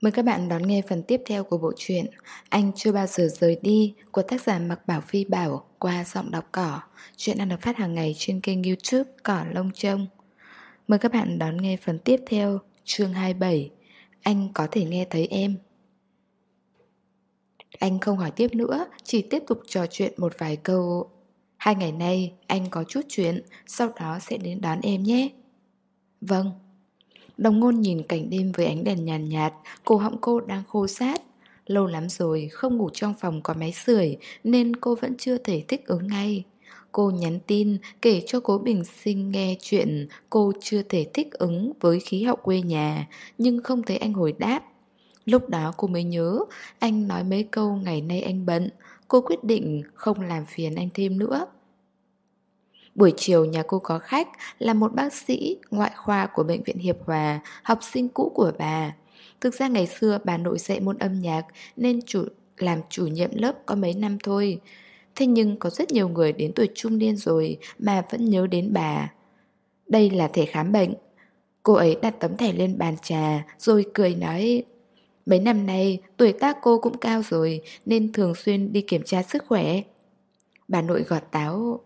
Mời các bạn đón nghe phần tiếp theo của bộ truyện Anh chưa bao giờ rời đi của tác giả Mặc Bảo Phi Bảo qua giọng đọc cỏ. Chuyện đang được phát hàng ngày trên kênh youtube Cỏ Lông Trông. Mời các bạn đón nghe phần tiếp theo chương 27 Anh có thể nghe thấy em. Anh không hỏi tiếp nữa, chỉ tiếp tục trò chuyện một vài câu. Hai ngày nay anh có chút chuyện, sau đó sẽ đến đón em nhé. Vâng. Đồng ngôn nhìn cảnh đêm với ánh đèn nhàn nhạt, cổ họng cô đang khô sát. Lâu lắm rồi không ngủ trong phòng có máy sưởi nên cô vẫn chưa thể thích ứng ngay. Cô nhắn tin kể cho cố Bình Sinh nghe chuyện cô chưa thể thích ứng với khí hậu quê nhà nhưng không thấy anh hồi đáp. Lúc đó cô mới nhớ anh nói mấy câu ngày nay anh bận, cô quyết định không làm phiền anh thêm nữa. Buổi chiều nhà cô có khách là một bác sĩ ngoại khoa của Bệnh viện Hiệp Hòa, học sinh cũ của bà. Thực ra ngày xưa bà nội dạy môn âm nhạc nên chủ làm chủ nhiệm lớp có mấy năm thôi. Thế nhưng có rất nhiều người đến tuổi trung niên rồi mà vẫn nhớ đến bà. Đây là thẻ khám bệnh. Cô ấy đặt tấm thẻ lên bàn trà rồi cười nói Mấy năm nay tuổi tác cô cũng cao rồi nên thường xuyên đi kiểm tra sức khỏe. Bà nội gọt táo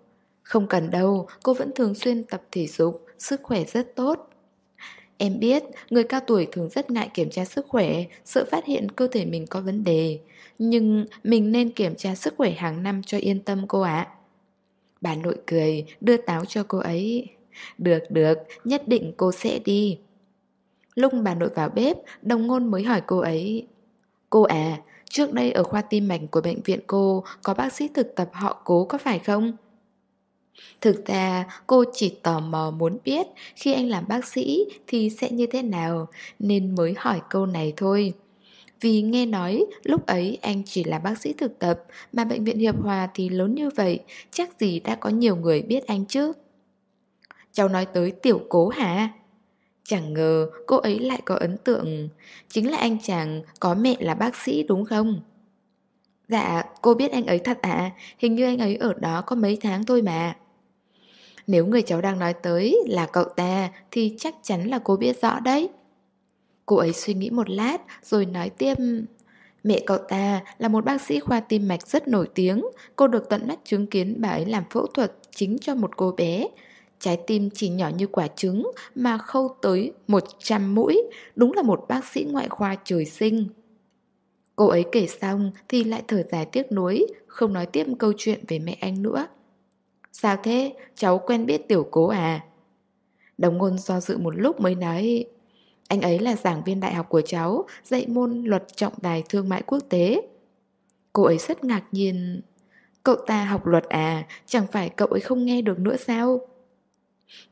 không cần đâu, cô vẫn thường xuyên tập thể dục, sức khỏe rất tốt. Em biết, người cao tuổi thường rất ngại kiểm tra sức khỏe, sợ phát hiện cơ thể mình có vấn đề. Nhưng mình nên kiểm tra sức khỏe hàng năm cho yên tâm cô ạ. Bà nội cười, đưa táo cho cô ấy. Được, được, nhất định cô sẽ đi. Lúc bà nội vào bếp, đồng ngôn mới hỏi cô ấy. Cô à, trước đây ở khoa tim mạch của bệnh viện cô có bác sĩ thực tập họ cố có phải không? Thực ra cô chỉ tò mò muốn biết khi anh làm bác sĩ thì sẽ như thế nào nên mới hỏi câu này thôi. Vì nghe nói lúc ấy anh chỉ là bác sĩ thực tập mà bệnh viện Hiệp Hòa thì lớn như vậy chắc gì đã có nhiều người biết anh chứ. Cháu nói tới tiểu cố hả? Chẳng ngờ cô ấy lại có ấn tượng Chính là anh chàng có mẹ là bác sĩ đúng không? Dạ, cô biết anh ấy thật à Hình như anh ấy ở đó có mấy tháng thôi mà nếu người cháu đang nói tới là cậu ta, thì chắc chắn là cô biết rõ đấy. Cô ấy suy nghĩ một lát, rồi nói tiếp, Mẹ cậu ta là một bác sĩ khoa tim mạch rất nổi tiếng. Cô được tận mắt chứng kiến bà ấy làm phẫu thuật chính cho một cô bé. Trái tim chỉ nhỏ như quả trứng mà khâu tới 100 mũi, Đúng là một bác sĩ ngoại khoa trời sinh. Cô ấy kể xong thì lại thở dài tiếc nuối, Không nói tiếp câu chuyện về mẹ anh nữa. Sao thế? Cháu quen biết tiểu cố à? Đồng ngôn do dự một lúc mới nói, Anh ấy là giảng viên đại học của cháu, Dạy môn luật trọng tài thương mại quốc tế Cô ấy rất ngạc nhiên, Cậu ta học luật à Chẳng phải cậu ấy không nghe được nữa sao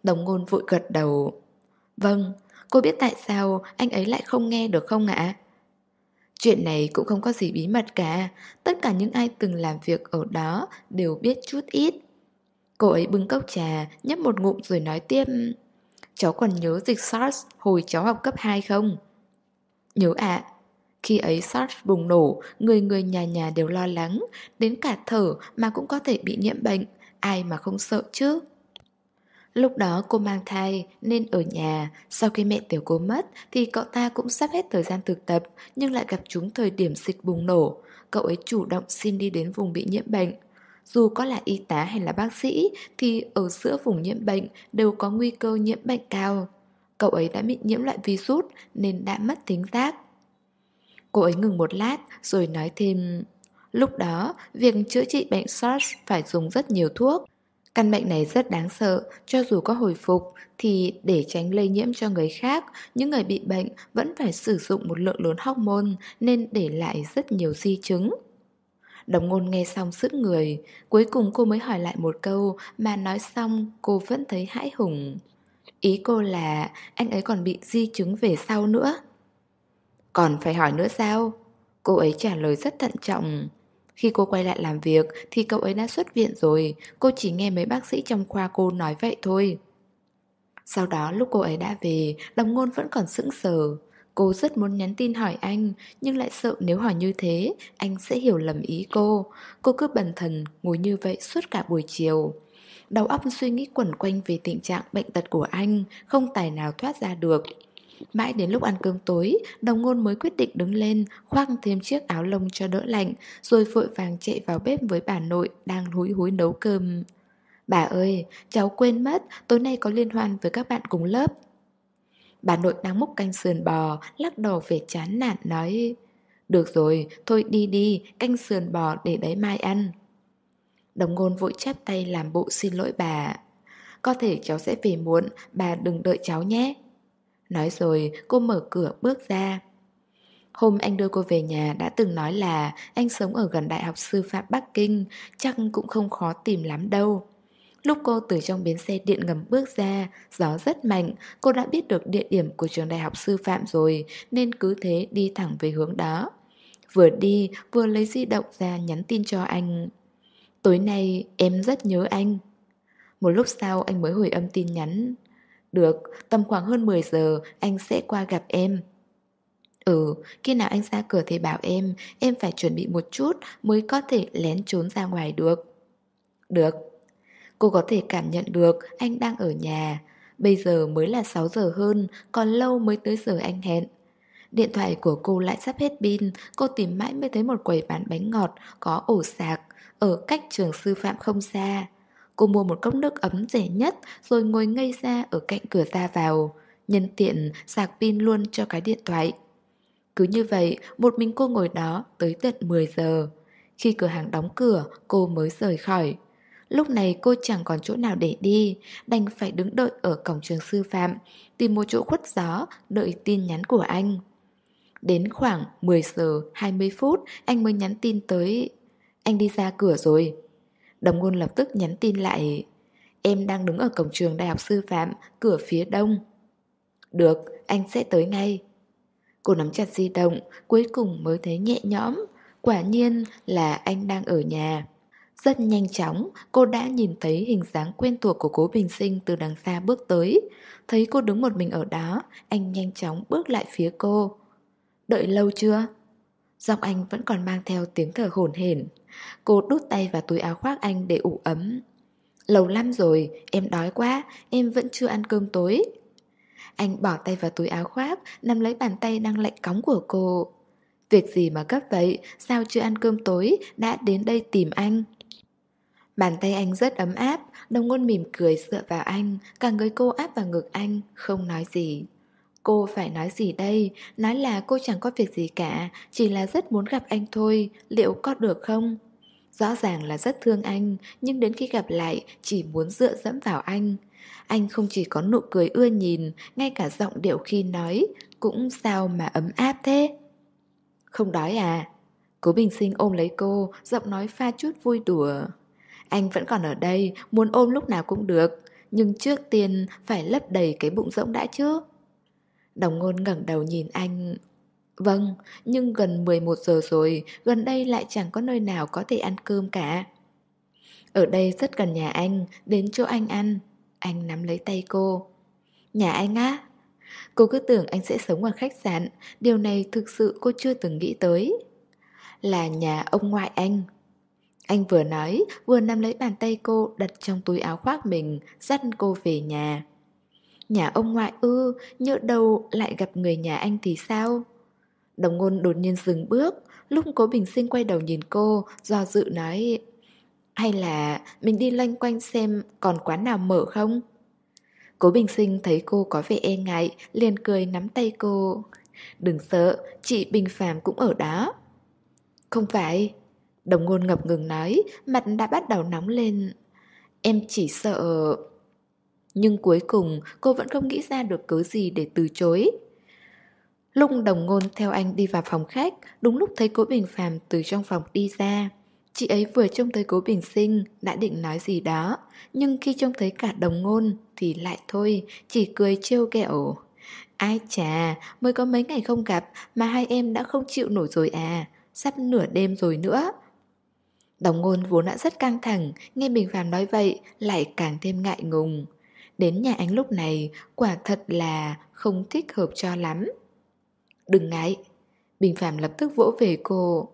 Đồng ngôn vội gật đầu Vâng Cô biết tại sao anh ấy lại không nghe được không ạ? Chuyện này cũng không có gì bí mật cả, Tất cả những ai từng làm việc ở đó Đều biết chút ít Cô ấy bưng cốc trà, nhấp một ngụm rồi nói tiếp Cháu còn nhớ dịch SARS hồi cháu học cấp 2 không? Nhớ ạ Khi ấy SARS bùng nổ, người người nhà nhà đều lo lắng Đến cả thở mà cũng có thể bị nhiễm bệnh Ai mà không sợ chứ? Lúc đó cô mang thai nên ở nhà, sau khi mẹ tiểu cô mất thì cậu ta cũng sắp hết thời gian thực tập nhưng lại gặp chúng thời điểm dịch bùng nổ. Cậu ấy chủ động xin đi đến vùng bị nhiễm bệnh. Dù có là y tá hay là bác sĩ thì ở giữa vùng nhiễm bệnh đều có nguy cơ nhiễm bệnh cao. Cậu ấy đã bị nhiễm loại virus nên đã mất tính giác. Cô ấy ngừng một lát rồi nói thêm Lúc đó, việc chữa trị bệnh SARS phải dùng rất nhiều thuốc. Căn bệnh này rất đáng sợ, cho dù có hồi phục thì để tránh lây nhiễm cho người khác, những người bị bệnh vẫn phải sử dụng một lượng lớn hormone nên để lại rất nhiều di chứng. Đồng ngôn nghe xong sức người. Cuối cùng cô mới hỏi lại một câu, Mà nói xong, cô vẫn thấy hãi hùng. Ý cô là, Anh ấy còn bị di chứng về sau nữa. Còn phải hỏi nữa sao? Cô ấy trả lời rất thận trọng. Khi cô quay lại làm việc, Thì cậu ấy đã xuất viện rồi. Cô chỉ nghe mấy bác sĩ trong khoa cô nói vậy thôi. Sau đó, lúc cô ấy đã về, Đồng ngôn vẫn còn sững sờ. Cô rất muốn nhắn tin hỏi anh, nhưng lại sợ nếu hỏi như thế, anh sẽ hiểu lầm ý cô. Cô cứ bần thần ngồi như vậy suốt cả buổi chiều. Đầu óc suy nghĩ quẩn quanh về tình trạng bệnh tật của anh, không tài nào thoát ra được. Mãi đến lúc ăn cơm tối, đồng ngôn mới quyết định đứng lên, khoác thêm chiếc áo lông cho đỡ lạnh, rồi vội vàng chạy vào bếp với bà nội đang húi húi nấu cơm. Bà ơi, cháu quên mất, tối nay có liên hoan với các bạn cùng lớp. Bà nội đang múc canh sườn bò, lắc đầu về chán nản nói Được rồi, thôi đi đi, canh sườn bò để đấy mai ăn. Đồng ngôn vội chắp tay làm bộ xin lỗi bà Có thể cháu sẽ về muộn, bà đừng đợi cháu nhé. Nói rồi cô mở cửa bước ra. Hôm anh đưa cô về nhà đã từng nói là anh sống ở gần Đại học Sư phạm Bắc Kinh, chắc cũng không khó tìm lắm đâu. Lúc cô từ trong bến xe điện ngầm bước ra, gió rất mạnh, cô đã biết được địa điểm của trường đại học sư phạm rồi, nên cứ thế đi thẳng về hướng đó. Vừa đi, vừa lấy di động ra nhắn tin cho anh. Tối nay em rất nhớ anh. Một lúc sau anh mới hồi âm tin nhắn. Được, tầm khoảng hơn 10 giờ anh sẽ qua gặp em. Ừ, khi nào anh ra cửa thì bảo em, em phải chuẩn bị một chút mới có thể lén trốn ra ngoài được. Được. Cô có thể cảm nhận được anh đang ở nhà. Bây giờ mới là 6 giờ hơn, còn lâu mới tới giờ anh hẹn. Điện thoại của cô lại sắp hết pin, cô tìm mãi mới thấy một quầy bán bánh ngọt có ổ sạc, ở cách trường sư phạm không xa. Cô mua một cốc nước ấm rẻ nhất rồi ngồi ngây ra ở cạnh cửa ra vào. Nhân tiện sạc pin luôn cho cái điện thoại. Cứ như vậy, một mình cô ngồi đó tới tận 10 giờ. Khi cửa hàng đóng cửa, cô mới rời khỏi. Lúc này cô chẳng còn chỗ nào để đi, đành phải đứng đợi ở cổng trường sư phạm, tìm một chỗ khuất gió, đợi tin nhắn của anh. Đến khoảng 10 giờ 20 phút, anh mới nhắn tin tới Anh đi ra cửa rồi. Đồng ngôn lập tức nhắn tin lại Em đang đứng ở cổng trường đại học sư phạm, cửa phía đông. Được, anh sẽ tới ngay. Cô nắm chặt di động, cuối cùng mới thấy nhẹ nhõm. Quả nhiên là anh đang ở nhà. Rất nhanh chóng, cô đã nhìn thấy hình dáng quen thuộc của cố bình sinh từ đằng xa bước tới. Thấy cô đứng một mình ở đó, anh nhanh chóng bước lại phía cô. Đợi lâu chưa? Giọng anh vẫn còn mang theo tiếng thở hổn hển. Cô đút tay vào túi áo khoác anh để ủ ấm. Lâu lắm rồi, em đói quá, em vẫn chưa ăn cơm tối. Anh bỏ tay vào túi áo khoác, nắm lấy bàn tay đang lạnh cóng của cô. Việc gì mà gấp vậy, sao chưa ăn cơm tối, đã đến đây tìm anh. Bàn tay anh rất ấm áp, đồng ngôn mỉm cười dựa vào anh, cả người cô áp vào ngực anh, không nói gì. Cô phải nói gì đây? Nói là cô chẳng có việc gì cả, chỉ là rất muốn gặp anh thôi, liệu có được không? Rõ ràng là rất thương anh, nhưng đến khi gặp lại chỉ muốn dựa dẫm vào anh. Anh không chỉ có nụ cười ưa nhìn, ngay cả giọng điệu khi nói, cũng sao mà ấm áp thế. Không đói à? Cố bình sinh ôm lấy cô, giọng nói pha chút vui đùa. Anh vẫn còn ở đây, muốn ôm lúc nào cũng được, nhưng trước tiên phải lấp đầy cái bụng rỗng đã chứ. Đồng ngôn ngẩng đầu nhìn anh. Vâng, nhưng gần 11 giờ rồi, gần đây lại chẳng có nơi nào có thể ăn cơm cả. Ở đây rất gần nhà anh, đến chỗ anh ăn. Anh nắm lấy tay cô. Nhà anh á? Cô cứ tưởng anh sẽ sống ở khách sạn, điều này thực sự cô chưa từng nghĩ tới. Là nhà ông ngoại anh. Anh vừa nói, vừa nắm lấy bàn tay cô đặt trong túi áo khoác mình, dắt cô về nhà. Nhà ông ngoại ư, nhỡ đâu lại gặp người nhà anh thì sao? Đồng ngôn đột nhiên dừng bước, lúc cố bình sinh quay đầu nhìn cô, do dự nói Hay là mình đi loanh quanh xem còn quán nào mở không? Cố bình sinh thấy cô có vẻ e ngại, liền cười nắm tay cô Đừng sợ, chị Bình Phạm cũng ở đó Không phải Đồng ngôn ngập ngừng nói, mặt đã bắt đầu nóng lên Em chỉ sợ... Nhưng cuối cùng cô vẫn không nghĩ ra được cớ gì để từ chối. Lúc đồng ngôn theo anh đi vào phòng khách, đúng lúc thấy cố Bình Phạm từ trong phòng đi ra. Chị ấy vừa trông thấy cố Bình Sinh đã định nói gì đó, nhưng khi trông thấy cả đồng ngôn thì lại thôi, chỉ cười trêu ghẹo. Ai chà, mới có mấy ngày không gặp mà hai em đã không chịu nổi rồi à, sắp nửa đêm rồi nữa. Đồng ngôn vốn đã rất căng thẳng, nghe Bình Phạm nói vậy lại càng thêm ngại ngùng. Đến nhà anh lúc này quả thật là không thích hợp cho lắm. Đừng ngại. Bình Phạm lập tức vỗ về cô.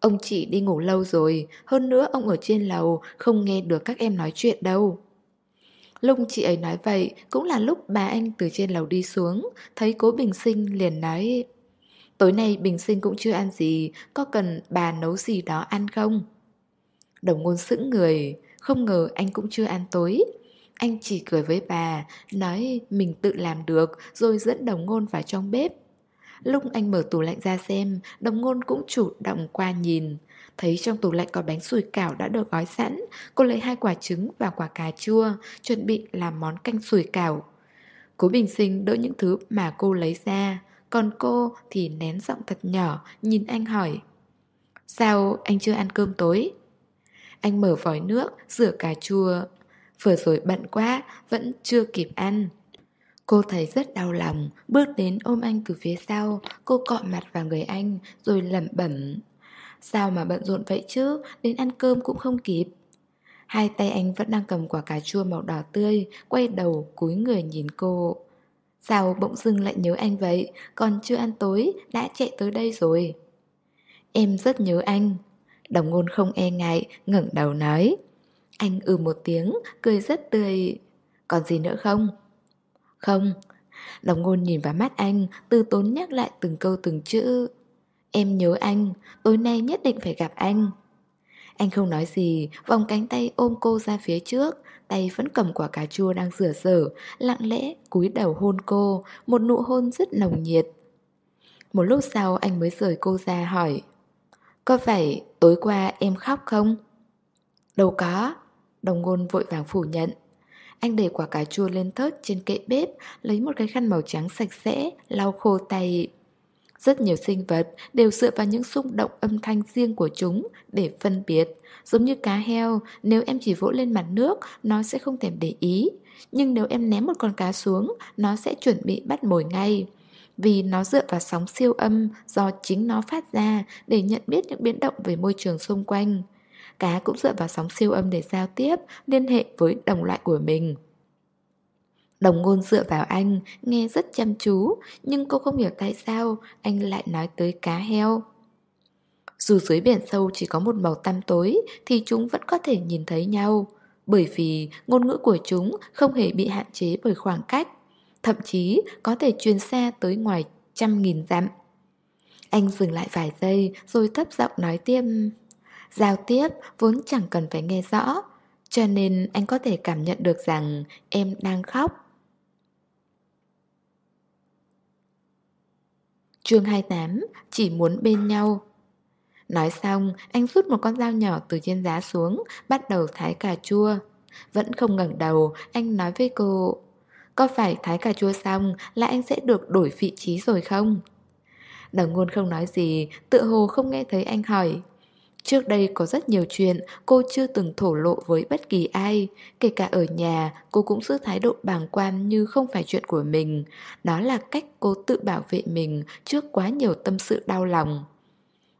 Ông chị đi ngủ lâu rồi, hơn nữa ông ở trên lầu không nghe được các em nói chuyện đâu. Lúc chị ấy nói vậy cũng là lúc bà anh từ trên lầu đi xuống, thấy cố Bình Sinh liền nói Tối nay Bình Sinh cũng chưa ăn gì, có cần bà nấu gì đó ăn không? Đồng ngôn sững người, không ngờ anh cũng chưa ăn tối. Anh chỉ cười với bà, nói mình tự làm được rồi dẫn đồng ngôn vào trong bếp. Lúc anh mở tủ lạnh ra xem, đồng ngôn cũng chủ động qua nhìn. Thấy trong tủ lạnh có bánh sủi cảo đã được gói sẵn, cô lấy hai quả trứng và quả cà chua, chuẩn bị làm món canh sủi cảo. Cố bình sinh đỡ những thứ mà cô lấy ra, còn cô thì nén giọng thật nhỏ, nhìn anh hỏi. Sao anh chưa ăn cơm tối? Anh mở vòi nước, rửa cà chua. Vừa rồi bận quá, vẫn chưa kịp ăn. Cô thấy rất đau lòng, bước đến ôm anh từ phía sau, cô cọ mặt vào người anh, rồi lẩm bẩm. Sao mà bận rộn vậy chứ, đến ăn cơm cũng không kịp. Hai tay anh vẫn đang cầm quả cà chua màu đỏ tươi, quay đầu cúi người nhìn cô. Sao bỗng dưng lại nhớ anh vậy, còn chưa ăn tối, đã chạy tới đây rồi. Em rất nhớ anh. Đồng ngôn không e ngại, ngẩng đầu nói. Anh ừ một tiếng, cười rất tươi. Còn gì nữa không? Không. Đồng ngôn nhìn vào mắt anh, từ tốn nhắc lại từng câu từng chữ. Em nhớ anh, tối nay nhất định phải gặp anh. Anh không nói gì, vòng cánh tay ôm cô ra phía trước, tay vẫn cầm quả cà chua đang rửa rửa, lặng lẽ cúi đầu hôn cô, một nụ hôn rất nồng nhiệt. Một lúc sau anh mới rời cô ra hỏi có phải tối qua em khóc không? Đâu có. Đồng ngôn vội vàng phủ nhận. Anh để quả cà chua lên thớt trên kệ bếp, Lấy một cái khăn màu trắng sạch sẽ, Lau khô tay. Rất nhiều sinh vật đều dựa vào những xung động âm thanh riêng của chúng Để phân biệt. Giống như cá heo, Nếu em chỉ vỗ lên mặt nước, Nó sẽ không thèm để ý. Nhưng nếu em ném một con cá xuống, Nó sẽ chuẩn bị bắt mồi ngay vì nó dựa vào sóng siêu âm do chính nó phát ra để nhận biết những biến động về môi trường xung quanh. Cá cũng dựa vào sóng siêu âm để giao tiếp, liên hệ với đồng loại của mình. Đồng ngôn dựa vào anh, nghe rất chăm chú, nhưng cô không hiểu tại sao anh lại nói tới cá heo. Dù dưới biển sâu chỉ có một màu tăm tối thì chúng vẫn có thể nhìn thấy nhau, bởi vì ngôn ngữ của chúng không hề bị hạn chế bởi khoảng cách, thậm chí có thể truyền xa tới ngoài trăm nghìn dặm. Anh dừng lại vài giây rồi thấp giọng nói tiếp Giao tiếp vốn chẳng cần phải nghe rõ Cho nên anh có thể cảm nhận được rằng em đang khóc Chương 28 Chỉ muốn bên nhau Nói xong, anh rút một con dao nhỏ từ trên giá xuống, bắt đầu thái cà chua. Vẫn không ngẩng đầu, anh nói với cô, có phải thái cà chua xong là anh sẽ được đổi vị trí rồi không? Đồng ngôn không nói gì, tự hồ không nghe thấy anh hỏi. Trước đây có rất nhiều chuyện cô chưa từng thổ lộ với bất kỳ ai, kể cả ở nhà cô cũng giữ thái độ bàng quan như không phải chuyện của mình. Đó là cách cô tự bảo vệ mình trước quá nhiều tâm sự đau lòng.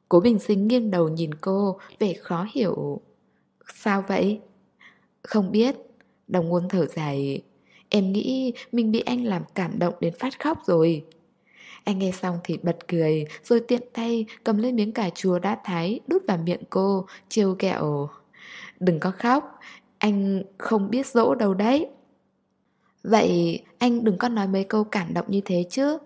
Cố Bình Sinh nghiêng đầu nhìn cô, vẻ khó hiểu. Sao vậy? Không biết. Đồng ngôn thở dài. Em nghĩ mình bị anh làm cảm động đến phát khóc rồi. Anh nghe xong thì bật cười, rồi tiện tay cầm lên miếng cà chua đã thái đút vào miệng cô, chiêu kẹo. Đừng có khóc, anh không biết dỗ đâu đấy. Vậy anh đừng có nói mấy câu cảm động như thế chứ.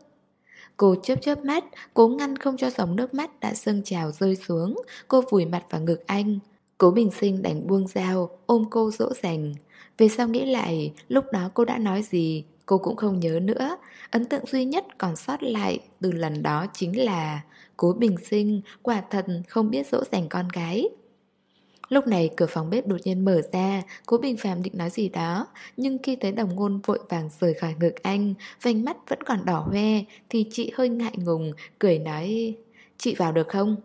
Cô chớp chớp mắt, cố ngăn không cho dòng nước mắt đã sưng trào rơi xuống, cô vùi mặt vào ngực anh. Cố bình sinh đánh buông dao, ôm cô dỗ dành. Về sau nghĩ lại, lúc đó cô đã nói gì, Cô cũng không nhớ nữa. Ấn tượng duy nhất còn sót lại từ lần đó chính là Cố bình sinh quả thật không biết dỗ dành con gái. Lúc này cửa phòng bếp đột nhiên mở ra Cố Bình Phạm định nói gì đó Nhưng khi thấy đồng ngôn vội vàng rời khỏi ngực anh Vành mắt vẫn còn đỏ hoe Thì chị hơi ngại ngùng Cười nói Chị vào được không?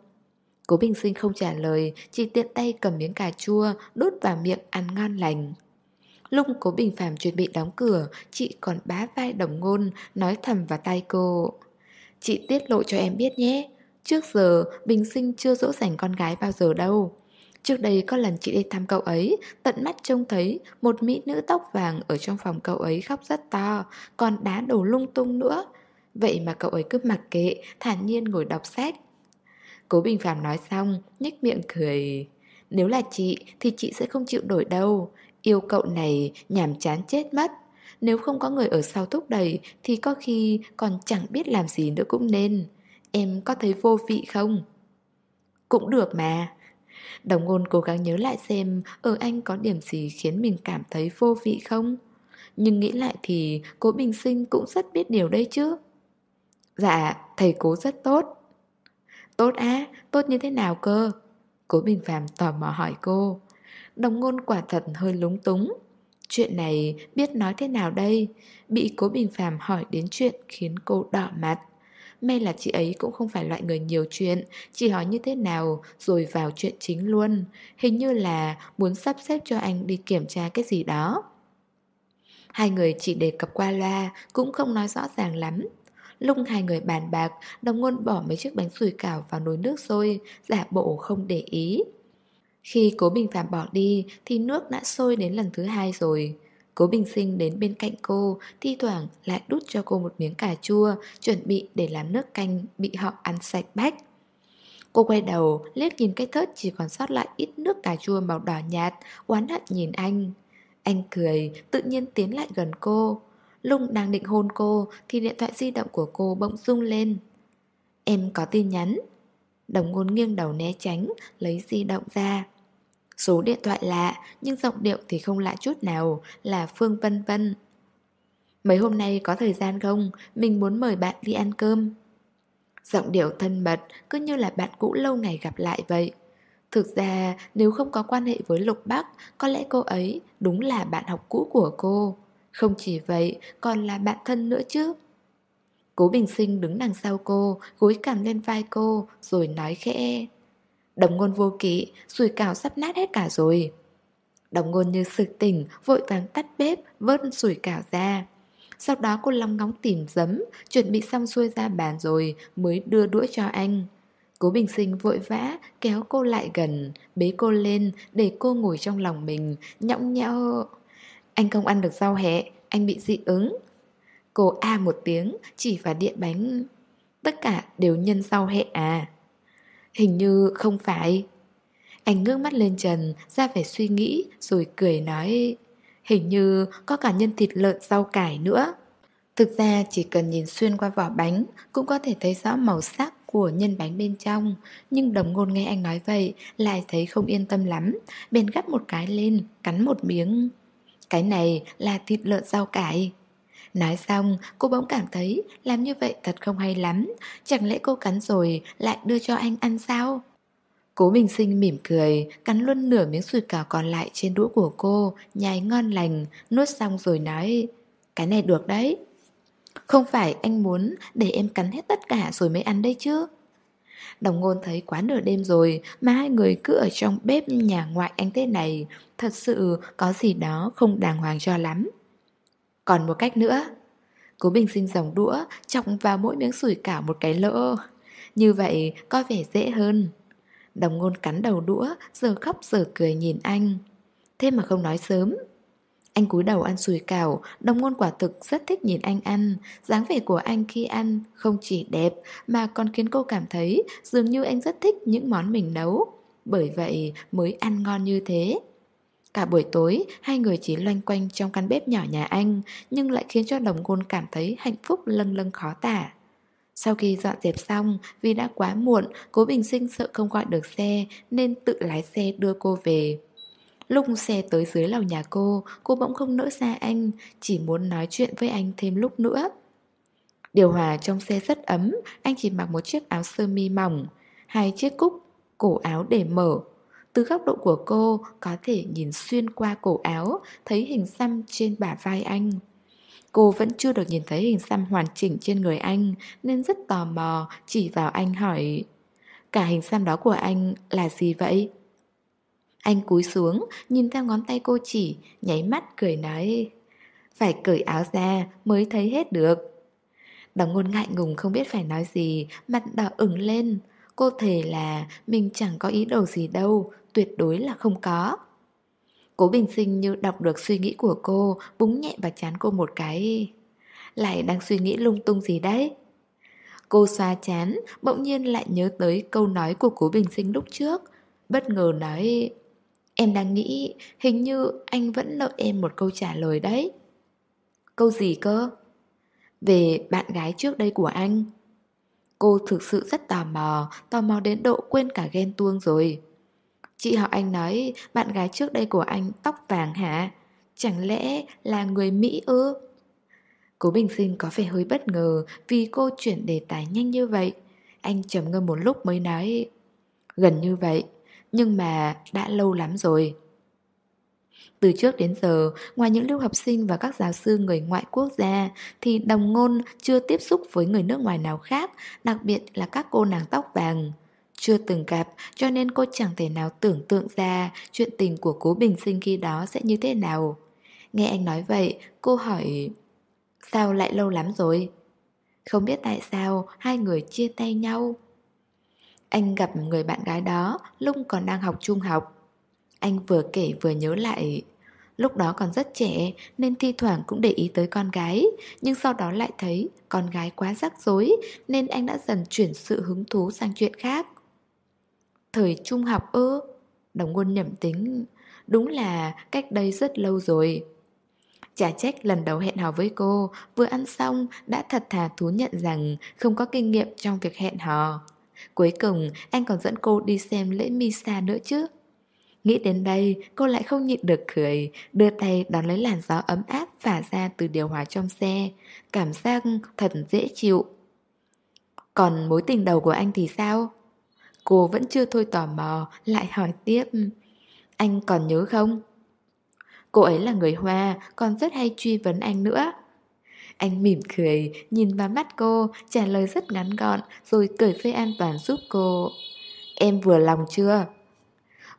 Cố Bình Sinh không trả lời Chỉ tiện tay cầm miếng cà chua Đút vào miệng ăn ngon lành. Lúc cố bình phàm chuẩn bị đóng cửa, chị còn bá vai đồng ngôn, nói thầm vào tay cô. Chị tiết lộ cho em biết nhé, trước giờ Bình Sinh chưa dỗ dành con gái bao giờ đâu. Trước đây có lần chị đi thăm cậu ấy, tận mắt trông thấy một mỹ nữ tóc vàng ở trong phòng cậu ấy khóc rất to, còn đá đổ lung tung nữa. Vậy mà cậu ấy cứ mặc kệ, thản nhiên ngồi đọc sách. Cố Bình Phạm nói xong, nhếch miệng cười. Nếu là chị thì chị sẽ không chịu đổi đâu. Yêu cậu này nhàm chán chết mất Nếu không có người ở sau thúc đẩy Thì có khi còn chẳng biết làm gì nữa cũng nên Em có thấy vô vị không? Cũng được mà Đồng ngôn cố gắng nhớ lại xem Ở anh có điểm gì khiến mình cảm thấy vô vị không? Nhưng nghĩ lại thì cố bình sinh cũng rất biết điều đây chứ Dạ, thầy cố rất tốt Tốt á, tốt như thế nào cơ? Cố Bình Phạm tò mò hỏi cô Đồng ngôn quả thật hơi lúng túng. Chuyện này biết nói thế nào đây? Bị cố Bình phàm hỏi đến chuyện khiến cô đỏ mặt. May là chị ấy cũng không phải loại người nhiều chuyện, Chỉ hỏi như thế nào rồi vào chuyện chính luôn. Hình như là muốn sắp xếp cho anh đi kiểm tra cái gì đó. Hai người chỉ đề cập qua loa, Cũng không nói rõ ràng lắm. Lúc hai người bàn bạc, Đồng ngôn bỏ mấy chiếc bánh sủi cảo vào nồi nước sôi, Giả bộ không để ý. Khi cố bình phạm bỏ đi Thì nước đã sôi đến lần thứ hai rồi Cố Bình Sinh đến bên cạnh cô, thi thoảng lại đút cho cô một miếng cà chua, chuẩn bị để làm nước canh bị họ ăn sạch bách. Cô quay đầu, liếc nhìn cái thớt chỉ còn sót lại ít nước cà chua màu đỏ nhạt, oán hận nhìn anh. Anh cười, tự nhiên tiến lại gần cô. Lung đang định hôn cô thì điện thoại di động của cô bỗng rung lên. Em có tin nhắn. Đồng ngôn nghiêng đầu né tránh, lấy di động ra. Số điện thoại lạ, nhưng giọng điệu thì không lạ chút nào, là Phương Vân Vân. Mấy hôm nay có thời gian không? Mình muốn mời bạn đi ăn cơm. Giọng điệu thân mật, cứ như là bạn cũ lâu ngày gặp lại vậy. Thực ra, nếu không có quan hệ với Lục Bắc, có lẽ cô ấy đúng là bạn học cũ của cô. Không chỉ vậy, còn là bạn thân nữa chứ. Cố Bình Sinh đứng đằng sau cô, gối cằm lên vai cô, rồi nói khẽ. Đồng ngôn vô kỵ, sùi cảo sắp nát hết cả rồi. Đồng ngôn như sực tỉnh, vội vàng tắt bếp, vớt sủi cảo ra. Sau đó cô long ngóng tìm giấm, chuẩn bị xong xuôi ra bàn rồi mới đưa đũa cho anh. Cố Bình Sinh vội vã kéo cô lại gần, bế cô lên để cô ngồi trong lòng mình, nhõng nhẽo. Anh không ăn được rau hẹ, anh bị dị ứng. Cô a một tiếng, chỉ vào điện bánh. Tất cả đều nhân sau hẹ à. Hình như không phải. Anh ngước mắt lên Trần, ra vẻ suy nghĩ, rồi cười nói Hình như có cả nhân thịt lợn rau cải nữa. Thực ra chỉ cần nhìn xuyên qua vỏ bánh cũng có thể thấy rõ màu sắc của nhân bánh bên trong Nhưng đồng ngôn nghe anh nói vậy lại thấy không yên tâm lắm Bèn gắp một cái lên, cắn một miếng Cái này là thịt lợn rau cải Nói xong, cô bỗng cảm thấy làm như vậy thật không hay lắm. Chẳng lẽ cô cắn rồi lại đưa cho anh ăn sao? Cố Bình Sinh mỉm cười, cắn luôn nửa miếng sủi cảo còn lại trên đũa của cô, nhai ngon lành, nuốt xong rồi nói Cái này được đấy. Không phải anh muốn để em cắn hết tất cả rồi mới ăn đây chứ. Đồng ngôn thấy quá nửa đêm rồi mà hai người cứ ở trong bếp nhà ngoại anh thế này, thật sự có gì đó không đàng hoàng cho lắm. Còn một cách nữa. Cố bình sinh dòng đũa, Chọc vào mỗi miếng sủi cảo một cái lỗ. Như vậy, có vẻ dễ hơn. Đồng ngôn cắn đầu đũa, Giờ khóc giờ cười nhìn anh. Thế mà không nói sớm. Anh cúi đầu ăn sủi cảo, Đồng ngôn quả thực rất thích nhìn anh ăn. dáng vẻ của anh khi ăn không chỉ đẹp, Mà còn khiến cô cảm thấy Dường như anh rất thích những món mình nấu. Bởi vậy mới ăn ngon như thế. Cả buổi tối, hai người chỉ loanh quanh trong căn bếp nhỏ nhà anh, nhưng lại khiến cho đồng ngôn cảm thấy hạnh phúc lâng lâng khó tả. Sau khi dọn dẹp xong, vì đã quá muộn, cố bình sinh sợ không gọi được xe nên tự lái xe đưa cô về. Lúc xe tới dưới lầu nhà cô, cô bỗng không nỡ xa anh, chỉ muốn nói chuyện với anh thêm lúc nữa. Điều hòa trong xe rất ấm, anh chỉ mặc một chiếc áo sơ mi mỏng, hai chiếc cúc, cổ áo để mở, từ góc độ của cô, có thể nhìn xuyên qua cổ áo, Thấy hình xăm trên bả vai anh. Cô vẫn chưa được nhìn thấy hình xăm hoàn chỉnh trên người anh, Nên rất tò mò, chỉ vào anh hỏi, Cả hình xăm đó của anh là gì vậy? Anh cúi xuống, nhìn theo ngón tay cô chỉ, Nháy mắt cười nói, Phải cởi áo ra mới thấy hết được. Đóng ngôn ngại ngùng không biết phải nói gì, Mặt đỏ ửng lên. Cô thề là mình chẳng có ý đồ gì đâu tuyệt đối là không có. Cố bình sinh như đọc được suy nghĩ của cô, búng nhẹ vào chán cô một cái. Lại đang suy nghĩ lung tung gì đấy? Cô xoa chán, bỗng nhiên lại nhớ tới câu nói của cố bình sinh lúc trước. Bất ngờ nói, Em đang nghĩ hình như anh vẫn nợ em một câu trả lời đấy. Câu gì cơ? Về bạn gái trước đây của anh. Cô thực sự rất tò mò, tò mò đến độ quên cả ghen tuông rồi. Chị họ anh nói bạn gái trước đây của anh tóc vàng hả? Chẳng lẽ là người Mỹ ư? Cố Bình Sinh có vẻ hơi bất ngờ vì cô chuyển đề tài nhanh như vậy. Anh trầm ngâm một lúc mới nói Gần như vậy, nhưng mà đã lâu lắm rồi. Từ trước đến giờ, ngoài những lưu học sinh và các giáo sư người ngoại quốc gia, thì đồng ngôn chưa tiếp xúc với người nước ngoài nào khác, đặc biệt là các cô nàng tóc vàng. Chưa từng gặp, cho nên cô chẳng thể nào tưởng tượng ra chuyện tình của cố bình sinh khi đó sẽ như thế nào. Nghe anh nói vậy, cô hỏi Sao lại lâu lắm rồi? Không biết tại sao hai người chia tay nhau. Anh gặp người bạn gái đó lúc còn đang học trung học. Anh vừa kể vừa nhớ lại Lúc đó còn rất trẻ nên thi thoảng cũng để ý tới con gái Nhưng sau đó lại thấy con gái quá rắc rối Nên anh đã dần chuyển sự hứng thú sang chuyện khác Thời trung học ư Đồng ngôn nhậm tính Đúng là cách đây rất lâu rồi Chả trách lần đầu hẹn hò với cô Vừa ăn xong đã thật thà thú nhận rằng Không có kinh nghiệm trong việc hẹn hò Cuối cùng anh còn dẫn cô đi xem lễ Misa nữa chứ Nghĩ đến đây, cô lại không nhịn được cười, đưa tay đón lấy làn gió ấm áp phả ra từ điều hòa trong xe. Cảm giác thật dễ chịu. Còn mối tình đầu của anh thì sao? Cô vẫn chưa thôi tò mò, lại hỏi tiếp. Anh còn nhớ không? Cô ấy là người Hoa, còn rất hay truy vấn anh nữa. Anh mỉm cười, nhìn vào mắt cô, trả lời rất ngắn gọn, rồi cởi phê an toàn giúp cô. Em vừa lòng chưa?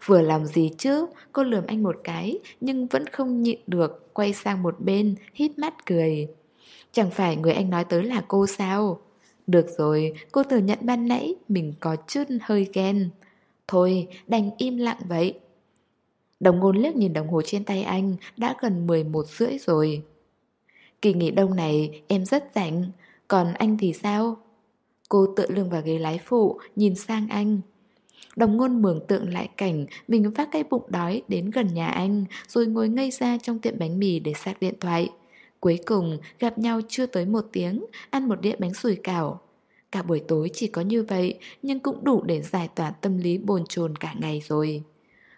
Vừa làm gì chứ, cô lườm anh một cái, nhưng vẫn không nhịn được, quay sang một bên, hít mắt cười. Chẳng phải người anh nói tới là cô sao? Được rồi, cô thừa nhận ban nãy mình có chút hơi ghen. Thôi, đành im lặng vậy. Đồng ngôn liếc nhìn đồng hồ trên tay anh, đã gần 11 rưỡi rồi. Kỳ nghỉ đông này em rất rảnh, còn anh thì sao? Cô tựa lưng vào ghế lái phụ, nhìn sang anh. Đồng ngôn mường tượng lại cảnh mình vác cái bụng đói đến gần nhà anh rồi ngồi ngây ra trong tiệm bánh mì để sạc điện thoại. Cuối cùng gặp nhau chưa tới một tiếng, ăn một đĩa bánh sủi cảo. Cả buổi tối chỉ có như vậy nhưng cũng đủ để giải tỏa tâm lý bồn chồn cả ngày rồi.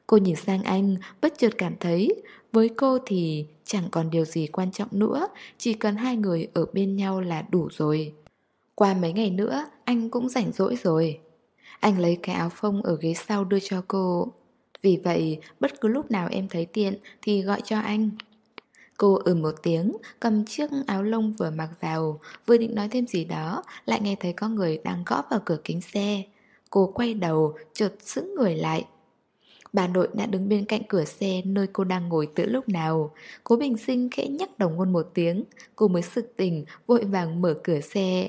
Cô nhìn sang anh, bất chợt cảm thấy với cô thì chẳng còn điều gì quan trọng nữa, chỉ cần hai người ở bên nhau là đủ rồi. Qua mấy ngày nữa, anh cũng rảnh rỗi rồi. Anh lấy cái áo phông ở ghế sau đưa cho cô Vì vậy bất cứ lúc nào em thấy tiện Thì gọi cho anh Cô ừ một tiếng Cầm chiếc áo lông vừa mặc vào Vừa định nói thêm gì đó Lại nghe thấy có người đang gõ vào cửa kính xe Cô quay đầu chợt sững người lại Bà nội đã đứng bên cạnh cửa xe nơi cô đang ngồi từ lúc nào. Cố bình sinh khẽ nhắc đồng ngôn một tiếng, cô mới sực tỉnh, vội vàng mở cửa xe.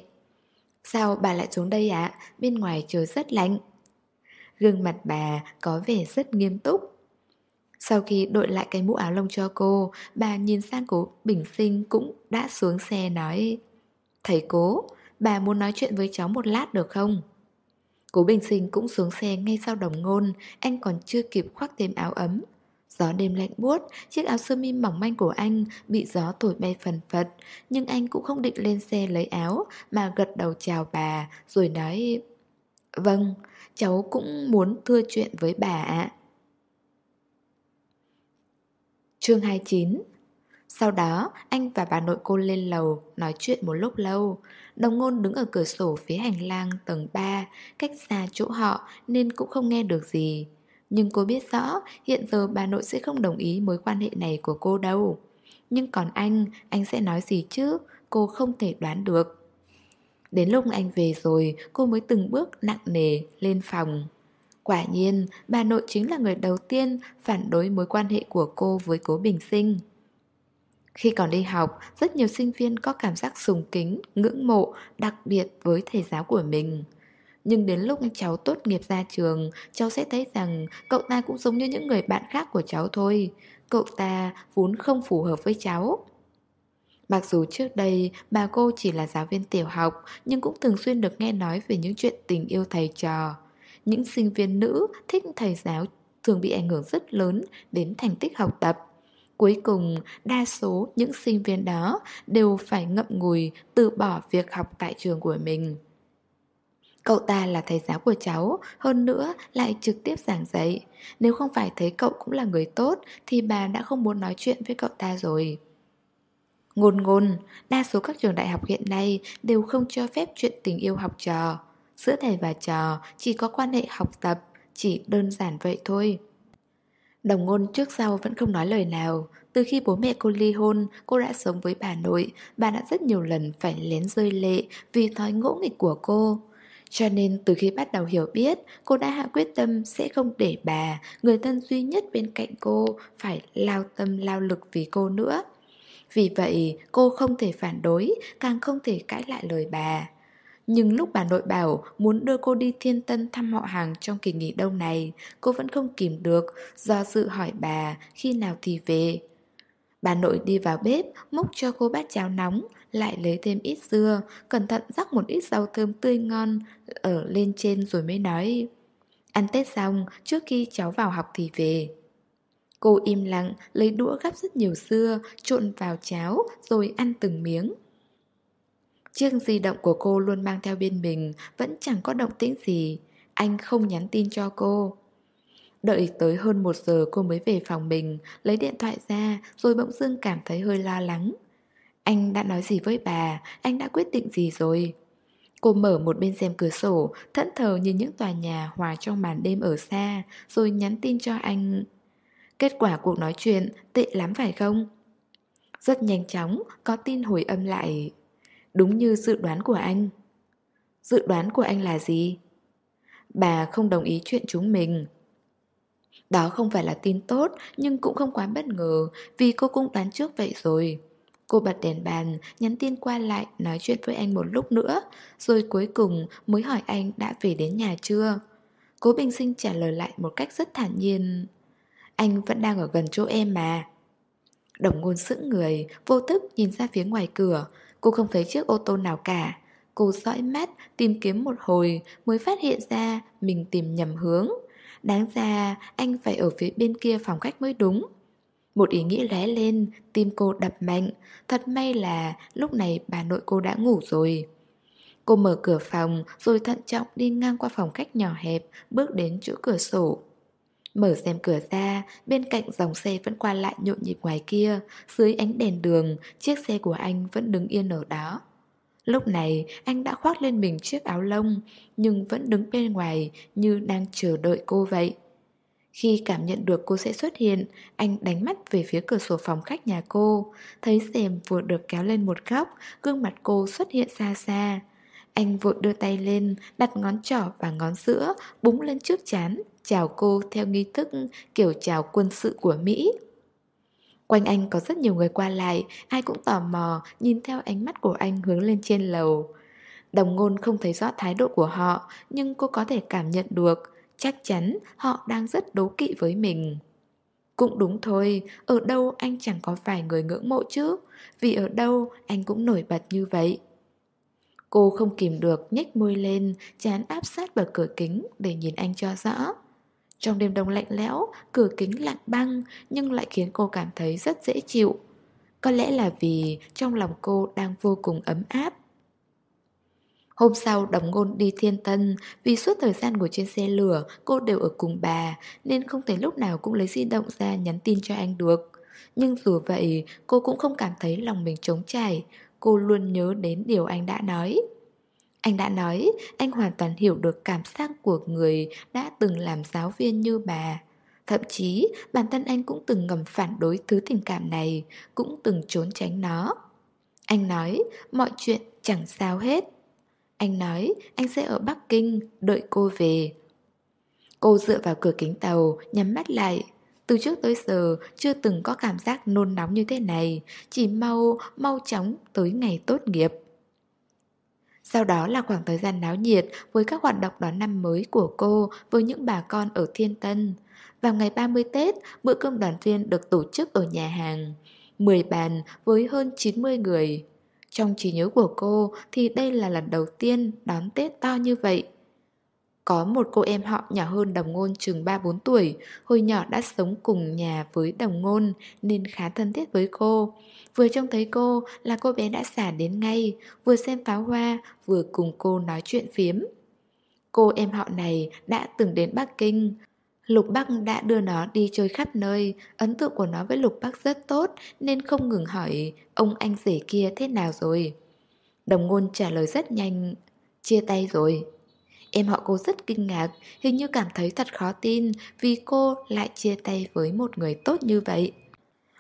Sao bà lại xuống đây ạ? Bên ngoài trời rất lạnh. Gương mặt bà có vẻ rất nghiêm túc. Sau khi đội lại cái mũ áo lông cho cô, bà nhìn sang cố Bình Sinh cũng đã xuống xe nói Thầy cố, bà muốn nói chuyện với cháu một lát được không? Cố Bình Sinh cũng xuống xe ngay sau đồng ngôn, anh còn chưa kịp khoác thêm áo ấm. Gió đêm lạnh buốt, chiếc áo sơ mi mỏng manh của anh bị gió thổi bay phần phật, nhưng anh cũng không định lên xe lấy áo mà gật đầu chào bà rồi nói Vâng, cháu cũng muốn thưa chuyện với bà ạ. Chương 29 Sau đó, anh và bà nội cô lên lầu nói chuyện một lúc lâu. Đồng ngôn đứng ở cửa sổ phía hành lang tầng 3, cách xa chỗ họ nên cũng không nghe được gì. Nhưng cô biết rõ hiện giờ bà nội sẽ không đồng ý mối quan hệ này của cô đâu. Nhưng còn anh, anh sẽ nói gì chứ? Cô không thể đoán được. Đến lúc anh về rồi, cô mới từng bước nặng nề lên phòng. Quả nhiên, bà nội chính là người đầu tiên phản đối mối quan hệ của cô với cố bình sinh. Khi còn đi học, rất nhiều sinh viên có cảm giác sùng kính, ngưỡng mộ, đặc biệt với thầy giáo của mình. Nhưng đến lúc cháu tốt nghiệp ra trường, cháu sẽ thấy rằng cậu ta cũng giống như những người bạn khác của cháu thôi. Cậu ta vốn không phù hợp với cháu. Mặc dù trước đây bà cô chỉ là giáo viên tiểu học nhưng cũng thường xuyên được nghe nói về những chuyện tình yêu thầy trò. Những sinh viên nữ thích thầy giáo thường bị ảnh hưởng rất lớn đến thành tích học tập. Cuối cùng, đa số những sinh viên đó đều phải ngậm ngùi từ bỏ việc học tại trường của mình. Cậu ta là thầy giáo của cháu, hơn nữa lại trực tiếp giảng dạy. Nếu không phải thấy cậu cũng là người tốt thì bà đã không muốn nói chuyện với cậu ta rồi. Ngôn ngôn, đa số các trường đại học hiện nay đều không cho phép chuyện tình yêu học trò. Giữa thầy và trò chỉ có quan hệ học tập, chỉ đơn giản vậy thôi. Đồng ngôn trước sau vẫn không nói lời nào. Từ khi bố mẹ cô ly hôn Cô đã sống với bà nội. Bà đã rất nhiều lần phải lén rơi lệ Vì thói ngỗ nghịch của cô. Cho nên từ khi bắt đầu hiểu biết Cô đã hạ quyết tâm sẽ không để bà Người thân duy nhất bên cạnh cô Phải lao tâm lao lực vì cô nữa. Vì vậy cô không thể phản đối Càng không thể cãi lại lời bà nhưng lúc bà nội bảo muốn đưa cô đi thiên tân thăm họ hàng trong kỳ nghỉ đông này, cô vẫn không kìm được, do dự hỏi bà khi nào thì về. Bà nội đi vào bếp, múc cho cô bát cháo nóng, lại lấy thêm ít dưa, cẩn thận rắc một ít rau thơm tươi ngon ở lên trên rồi mới nói. Ăn Tết xong, trước khi cháu vào học thì về. Cô im lặng, lấy đũa gắp rất nhiều dưa, trộn vào cháo, rồi ăn từng miếng. Chiếc di động của cô luôn mang theo bên mình, Vẫn chẳng có động tĩnh gì. Anh không nhắn tin cho cô. Đợi tới hơn một giờ cô mới về phòng mình, Lấy điện thoại ra, Rồi bỗng dưng cảm thấy hơi lo lắng. Anh đã nói gì với bà? Anh đã quyết định gì rồi? Cô mở một bên xem cửa sổ, Thẫn thờ nhìn những tòa nhà hòa trong màn đêm ở xa, Rồi nhắn tin cho anh. Kết quả cuộc nói chuyện tệ lắm phải không? Rất nhanh chóng, có tin hồi âm lại. Đúng như dự đoán của anh. Dự đoán của anh là gì? Bà không đồng ý chuyện chúng mình. Đó không phải là tin tốt Nhưng cũng không quá bất ngờ Vì cô cũng đoán trước vậy rồi. Cô bật đèn bàn, nhắn tin qua lại Nói chuyện với anh một lúc nữa Rồi cuối cùng mới hỏi anh đã về đến nhà chưa. Cố Bình Sinh trả lời lại một cách rất thản nhiên. Anh vẫn đang ở gần chỗ em mà. Đồng ngôn sững người, vô thức nhìn ra phía ngoài cửa Cô không thấy chiếc ô tô nào cả. Cô dõi mắt, tìm kiếm một hồi Mới phát hiện ra mình tìm nhầm hướng. Đáng ra anh phải ở phía bên kia phòng khách mới đúng. Một ý nghĩ lóe lên, Tim cô đập mạnh. Thật may là lúc này bà nội cô đã ngủ rồi. Cô mở cửa phòng Rồi thận trọng đi ngang qua phòng khách nhỏ hẹp, Bước đến chỗ cửa sổ. Mở xem cửa ra, bên cạnh dòng xe vẫn qua lại nhộn nhịp ngoài kia, dưới ánh đèn đường, chiếc xe của anh vẫn đứng yên ở đó. Lúc này, anh đã khoác lên mình chiếc áo lông, nhưng vẫn đứng bên ngoài như đang chờ đợi cô vậy. Khi cảm nhận được cô sẽ xuất hiện, anh đánh mắt về phía cửa sổ phòng khách nhà cô, thấy rèm vừa được kéo lên một góc, gương mặt cô xuất hiện xa xa. Anh vội đưa tay lên, đặt ngón trỏ và ngón giữa, búng lên trước chán, chào cô theo nghi thức kiểu chào quân sự của Mỹ. Quanh anh có rất nhiều người qua lại, ai cũng tò mò nhìn theo ánh mắt của anh hướng lên trên lầu. Đồng ngôn không thấy rõ thái độ của họ, nhưng cô có thể cảm nhận được, chắc chắn họ đang rất đố kỵ với mình. Cũng đúng thôi, ở đâu anh chẳng có vài người ngưỡng mộ chứ, vì ở đâu anh cũng nổi bật như vậy. Cô không kìm được nhếch môi lên, chán áp sát vào cửa kính để nhìn anh cho rõ. Trong đêm đông lạnh lẽo, cửa kính lạnh băng nhưng lại khiến cô cảm thấy rất dễ chịu. Có lẽ là vì trong lòng cô đang vô cùng ấm áp. Hôm sau đồng ngôn đi thiên tân Vì suốt thời gian ngồi trên xe lửa Cô đều ở cùng bà Nên không thể lúc nào cũng lấy di động ra nhắn tin cho anh được Nhưng dù vậy Cô cũng không cảm thấy lòng mình trống trải Cô luôn nhớ đến điều anh đã nói anh đã nói, anh hoàn toàn hiểu được cảm giác của người đã từng làm giáo viên như bà. Thậm chí, bản thân anh cũng từng ngầm phản đối thứ tình cảm này, cũng từng trốn tránh nó. Anh nói, mọi chuyện chẳng sao hết. Anh nói, anh sẽ ở Bắc Kinh, đợi cô về. Cô dựa vào cửa kính tàu, nhắm mắt lại. Từ trước tới giờ, chưa từng có cảm giác nôn nóng như thế này, chỉ mau, mau chóng tới ngày tốt nghiệp. Sau đó là khoảng thời gian náo nhiệt với các hoạt động đón năm mới của cô với những bà con ở Thiên Tân. Vào ngày 30 Tết, bữa cơm đoàn viên được tổ chức ở nhà hàng. 10 bàn với hơn 90 người. Trong trí nhớ của cô thì đây là lần đầu tiên đón Tết to như vậy. Có một cô em họ nhỏ hơn đồng ngôn chừng 3-4 tuổi, hồi nhỏ đã sống cùng nhà với đồng ngôn nên khá thân thiết với cô. Vừa trông thấy cô là cô bé đã xả đến ngay, vừa xem pháo hoa, vừa cùng cô nói chuyện phiếm. Cô em họ này đã từng đến Bắc Kinh. Lục Bắc đã đưa nó đi chơi khắp nơi, ấn tượng của nó với Lục Bắc rất tốt nên không ngừng hỏi ông anh rể kia thế nào rồi. Đồng ngôn trả lời rất nhanh, chia tay rồi. Em họ cô rất kinh ngạc, hình như cảm thấy thật khó tin vì cô lại chia tay với một người tốt như vậy.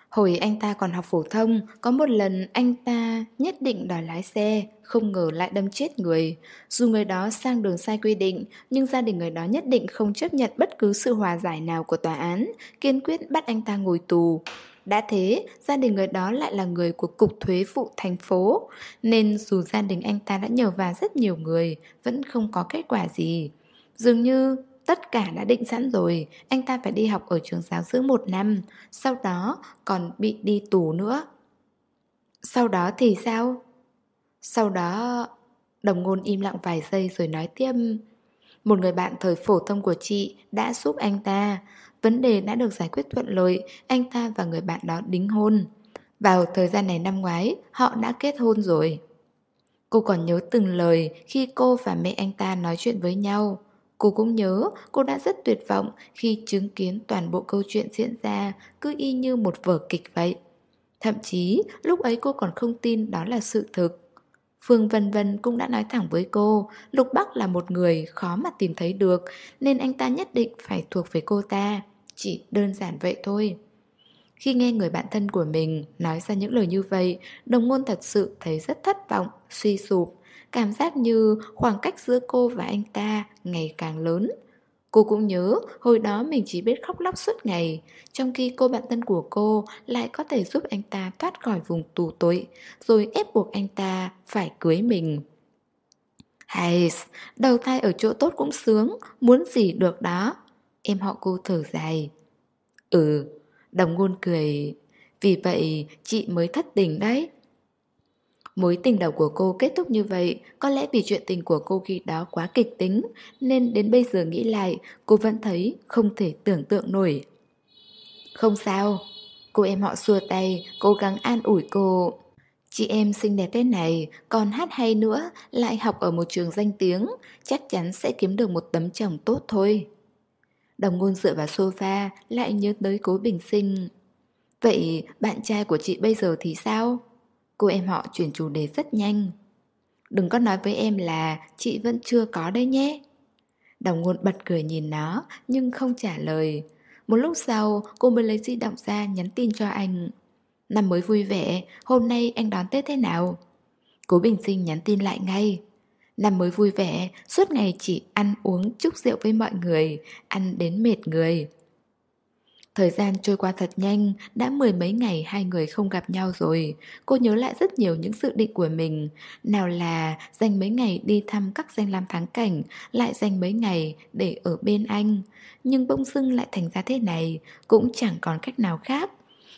Hồi anh ta còn học phổ thông, có một lần anh ta nhất định đòi lái xe, không ngờ lại đâm chết người. Dù người đó sang đường sai quy định, nhưng gia đình người đó nhất định không chấp nhận bất cứ sự hòa giải nào của tòa án, kiên quyết bắt anh ta ngồi tù. Đã thế, gia đình người đó lại là người của Cục Thuế vụ thành phố, nên dù gia đình anh ta đã nhờ vào rất nhiều người, vẫn không có kết quả gì. Dường như tất cả đã định sẵn rồi, anh ta phải đi học ở trường giáo dưỡng một năm, sau đó còn bị đi tù nữa. Sau đó thì sao? Sau đó, đồng ngôn im lặng vài giây rồi nói tiếp. Một người bạn thời phổ thông của chị đã giúp anh ta, Vấn đề đã được giải quyết thuận lợi, anh ta và người bạn đó đính hôn. Vào thời gian này năm ngoái, họ đã kết hôn rồi. Cô còn nhớ từng lời khi cô và mẹ anh ta nói chuyện với nhau. Cô cũng nhớ cô đã rất tuyệt vọng khi chứng kiến toàn bộ câu chuyện diễn ra cứ y như một vở kịch vậy. Thậm chí lúc ấy cô còn không tin đó là sự thực. Phương Vân Vân cũng đã nói thẳng với cô, Lục Bắc là một người khó mà tìm thấy được, nên anh ta nhất định phải thuộc về cô ta. Chỉ đơn giản vậy thôi. Khi nghe người bạn thân của mình nói ra những lời như vậy Đồng ngôn thật sự thấy rất thất vọng, suy sụp. Cảm giác như khoảng cách giữa cô và anh ta ngày càng lớn. Cô cũng nhớ hồi đó mình chỉ biết khóc lóc suốt ngày Trong khi cô bạn thân của cô lại có thể giúp anh ta thoát khỏi vùng tù tội Rồi ép buộc anh ta phải cưới mình. Hay, đầu thai ở chỗ tốt cũng sướng, muốn gì được đó. Em họ cô thở dài. Ừ, đồng ngôn cười. Vì vậy chị mới thất tình đấy. Mối tình đầu của cô kết thúc như vậy Có lẽ vì chuyện tình của cô khi đó quá kịch tính Nên đến bây giờ nghĩ lại Cô vẫn thấy không thể tưởng tượng nổi. Không sao Cô em họ xua tay Cố gắng an ủi cô. Chị em xinh đẹp thế này Còn hát hay nữa Lại học ở một trường danh tiếng Chắc chắn sẽ kiếm được một tấm chồng tốt thôi. Đồng ngôn dựa vào sofa, Lại nhớ tới cố bình sinh. Vậy bạn trai của chị bây giờ thì sao? Cô em họ chuyển chủ đề rất nhanh. Đừng có nói với em là Chị vẫn chưa có đấy nhé. Đồng ngôn bật cười nhìn nó, Nhưng không trả lời. Một lúc sau, cô mới lấy di động ra nhắn tin cho anh. Năm mới vui vẻ, Hôm nay anh đón Tết thế nào? Cố Bình Sinh nhắn tin lại ngay. Năm mới vui vẻ, suốt ngày chỉ ăn uống chúc rượu với mọi người, ăn đến mệt người. Thời gian trôi qua thật nhanh, đã mười mấy ngày hai người không gặp nhau rồi. Cô nhớ lại rất nhiều những dự định của mình. Nào là dành mấy ngày đi thăm các danh lam thắng cảnh, lại dành mấy ngày để ở bên anh. Nhưng bỗng dưng lại thành ra thế này, cũng chẳng còn cách nào khác.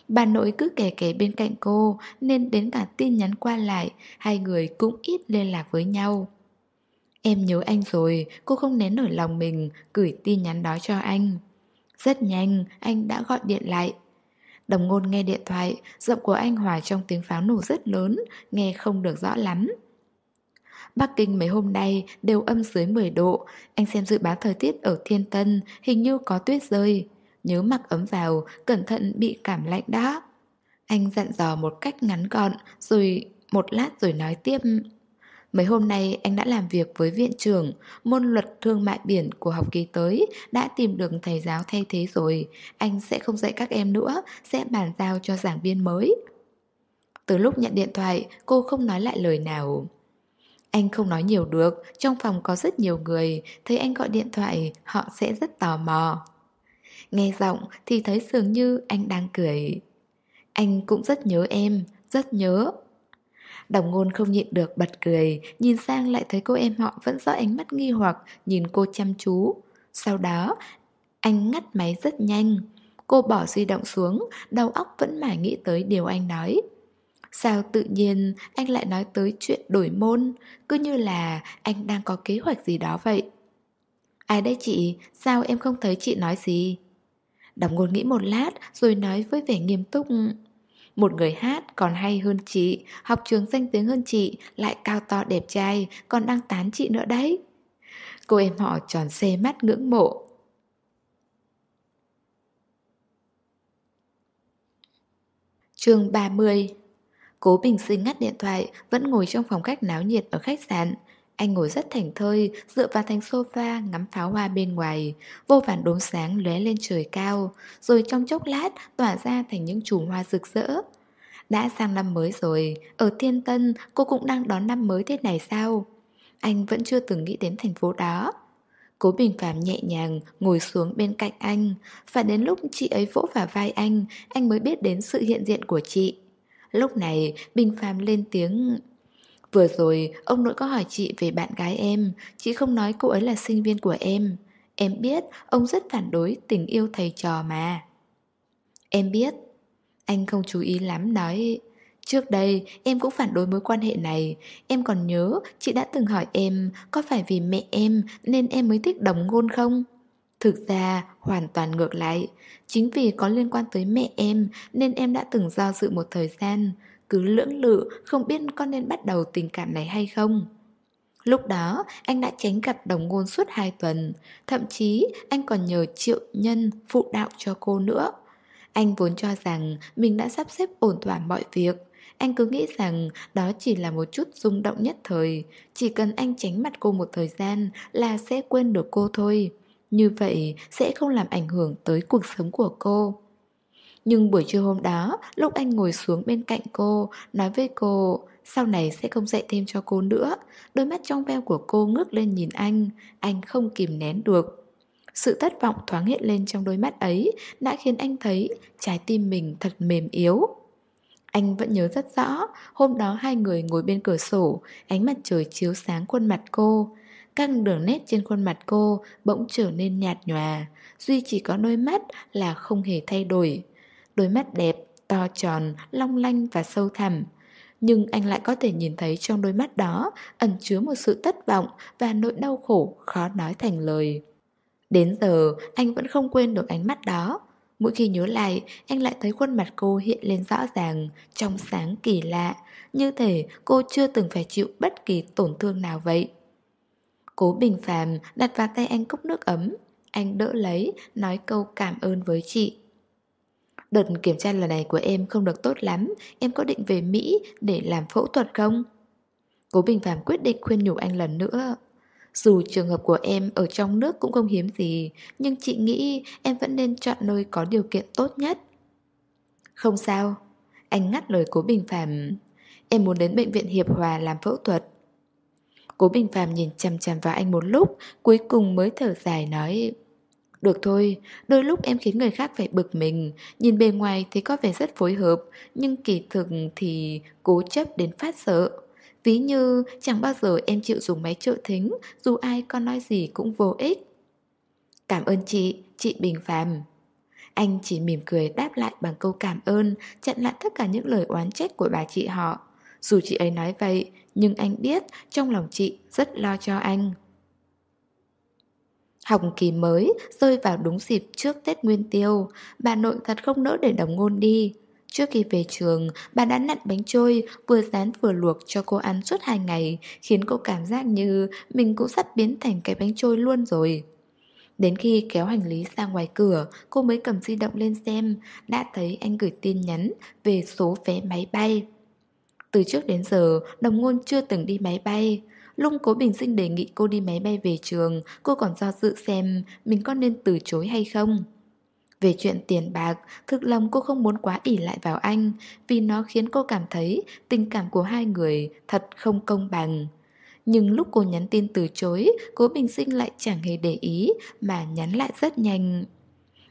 Bà nội cứ kể kể bên cạnh cô, nên đến cả tin nhắn qua lại, hai người cũng ít liên lạc với nhau. Em nhớ anh rồi, cô không nén nổi lòng mình, gửi tin nhắn đó cho anh. Rất nhanh, anh đã gọi điện lại. Đồng ngôn nghe điện thoại, giọng của anh hòa trong tiếng pháo nổ rất lớn, nghe không được rõ lắm. Bắc Kinh mấy hôm nay đều âm dưới 10 độ, anh xem dự báo thời tiết ở Thiên Tân hình như có tuyết rơi. Nhớ mặc ấm vào, cẩn thận bị cảm lạnh đó. Anh dặn dò một cách ngắn gọn, rồi một lát rồi nói tiếp. Mấy hôm nay anh đã làm việc với viện trưởng, môn luật thương mại biển của học kỳ tới đã tìm được thầy giáo thay thế rồi. Anh sẽ không dạy các em nữa, sẽ bàn giao cho giảng viên mới. Từ lúc nhận điện thoại, cô không nói lại lời nào. Anh không nói nhiều được, trong phòng có rất nhiều người, thấy anh gọi điện thoại, họ sẽ rất tò mò. Nghe giọng thì thấy dường như anh đang cười. Anh cũng rất nhớ em, rất nhớ. Đồng ngôn không nhịn được bật cười, nhìn sang lại thấy cô em họ vẫn rõ ánh mắt nghi hoặc, nhìn cô chăm chú. Sau đó, anh ngắt máy rất nhanh. Cô bỏ di động xuống, đầu óc vẫn mãi nghĩ tới điều anh nói. Sao tự nhiên anh lại nói tới chuyện đổi môn, cứ như là anh đang có kế hoạch gì đó vậy. Ai đấy chị, sao em không thấy chị nói gì? Đồng ngôn nghĩ một lát rồi nói với vẻ nghiêm túc một người hát còn hay hơn chị, học trường danh tiếng hơn chị, lại cao to đẹp trai, còn đang tán chị nữa đấy. Cô em họ tròn xê mắt ngưỡng mộ. chương 30 Cố Bình Sinh ngắt điện thoại, vẫn ngồi trong phòng khách náo nhiệt ở khách sạn. Anh ngồi rất thảnh thơi, dựa vào thành sofa ngắm pháo hoa bên ngoài, vô vàn đốm sáng lóe lên trời cao, rồi trong chốc lát tỏa ra thành những chùm hoa rực rỡ. Đã sang năm mới rồi, ở Thiên Tân cô cũng đang đón năm mới thế này sao? Anh vẫn chưa từng nghĩ đến thành phố đó. Cố Bình Phạm nhẹ nhàng ngồi xuống bên cạnh anh Và đến lúc chị ấy vỗ vào vai anh Anh mới biết đến sự hiện diện của chị Lúc này Bình Phạm lên tiếng Vừa rồi, ông nội có hỏi chị về bạn gái em. Chị không nói cô ấy là sinh viên của em. Em biết, ông rất phản đối tình yêu thầy trò mà. Em biết. Anh không chú ý lắm nói, Trước đây, em cũng phản đối mối quan hệ này. Em còn nhớ, chị đã từng hỏi em, Có phải vì mẹ em nên em mới thích đồng ngôn không? Thực ra, hoàn toàn ngược lại. Chính vì có liên quan tới mẹ em, Nên em đã từng do dự một thời gian. Cứ lưỡng lự, Không biết con nên bắt đầu tình cảm này hay không. Lúc đó, anh đã tránh gặp đồng ngôn suốt 2 tuần, Thậm chí anh còn nhờ triệu nhân phụ đạo cho cô nữa. Anh vốn cho rằng mình đã sắp xếp ổn thỏa mọi việc. Anh cứ nghĩ rằng đó chỉ là một chút rung động nhất thời, Chỉ cần anh tránh mặt cô một thời gian là sẽ quên được cô thôi. Như vậy sẽ không làm ảnh hưởng tới cuộc sống của cô. Nhưng buổi trưa hôm đó, lúc anh ngồi xuống bên cạnh cô, nói với cô sau này sẽ không dạy thêm cho cô nữa Đôi mắt trong veo của cô ngước lên nhìn anh Anh không kìm nén được Sự thất vọng thoáng hiện lên trong đôi mắt ấy Đã khiến anh thấy trái tim mình thật mềm yếu anh vẫn nhớ rất rõ, hôm đó hai người ngồi bên cửa sổ, ánh mặt trời chiếu sáng khuôn mặt cô. Các đường nét trên khuôn mặt cô bỗng trở nên nhạt nhòa, duy chỉ có đôi mắt là không hề thay đổi. Đôi mắt đẹp, to tròn, long lanh và sâu thẳm. Nhưng anh lại có thể nhìn thấy trong đôi mắt đó ẩn chứa một sự thất vọng và nỗi đau khổ khó nói thành lời. Đến giờ, anh vẫn không quên được ánh mắt đó. Mỗi khi nhớ lại, anh lại thấy khuôn mặt cô hiện lên rõ ràng, trong sáng kỳ lạ, như thể cô chưa từng phải chịu bất kỳ tổn thương nào vậy. Cố bình phàm đặt vào tay anh cốc nước ấm, anh đỡ lấy, nói câu cảm ơn với chị. Đợt kiểm tra lần này của em không được tốt lắm, em có định về Mỹ để làm phẫu thuật không? Cố Bình Phạm quyết định khuyên nhủ anh lần nữa. Dù trường hợp của em ở trong nước cũng không hiếm gì, nhưng chị nghĩ em vẫn nên chọn nơi có điều kiện tốt nhất. Không sao, anh ngắt lời cố Bình Phạm. Em muốn đến bệnh viện Hiệp Hòa làm phẫu thuật. Cố Bình Phạm nhìn chằm chằm vào anh một lúc, cuối cùng mới thở dài nói... Được thôi, đôi lúc em khiến người khác phải bực mình Nhìn bề ngoài thì có vẻ rất phối hợp Nhưng kỳ thực thì cố chấp đến phát sợ. Ví như chẳng bao giờ em chịu dùng máy trợ thính Dù ai có nói gì cũng vô ích. Cảm ơn chị, chị Bình Phạm Anh chỉ mỉm cười đáp lại bằng câu cảm ơn Chặn lại tất cả những lời oán trách của bà chị họ. Dù chị ấy nói vậy Nhưng anh biết trong lòng chị rất lo cho anh. Học kỳ mới rơi vào đúng dịp trước Tết Nguyên Tiêu Bà nội thật không nỡ để đồng ngôn đi Trước khi về trường, bà đã nặn bánh trôi, vừa rán vừa luộc cho cô ăn suốt hai ngày, khiến cô cảm giác như mình cũng sắp biến thành cái bánh trôi luôn rồi. Đến khi kéo hành lý ra ngoài cửa, cô mới cầm di động lên xem, đã thấy anh gửi tin nhắn về số vé máy bay. Từ trước đến giờ, đồng ngôn chưa từng đi máy bay. Lung cố bình sinh đề nghị cô đi máy bay về trường, cô còn do dự xem mình có nên từ chối hay không. Về chuyện tiền bạc, thực lòng cô không muốn quá ỉ lại vào anh vì nó khiến cô cảm thấy tình cảm của hai người thật không công bằng. Nhưng lúc cô nhắn tin từ chối, cố bình sinh lại chẳng hề để ý mà nhắn lại rất nhanh.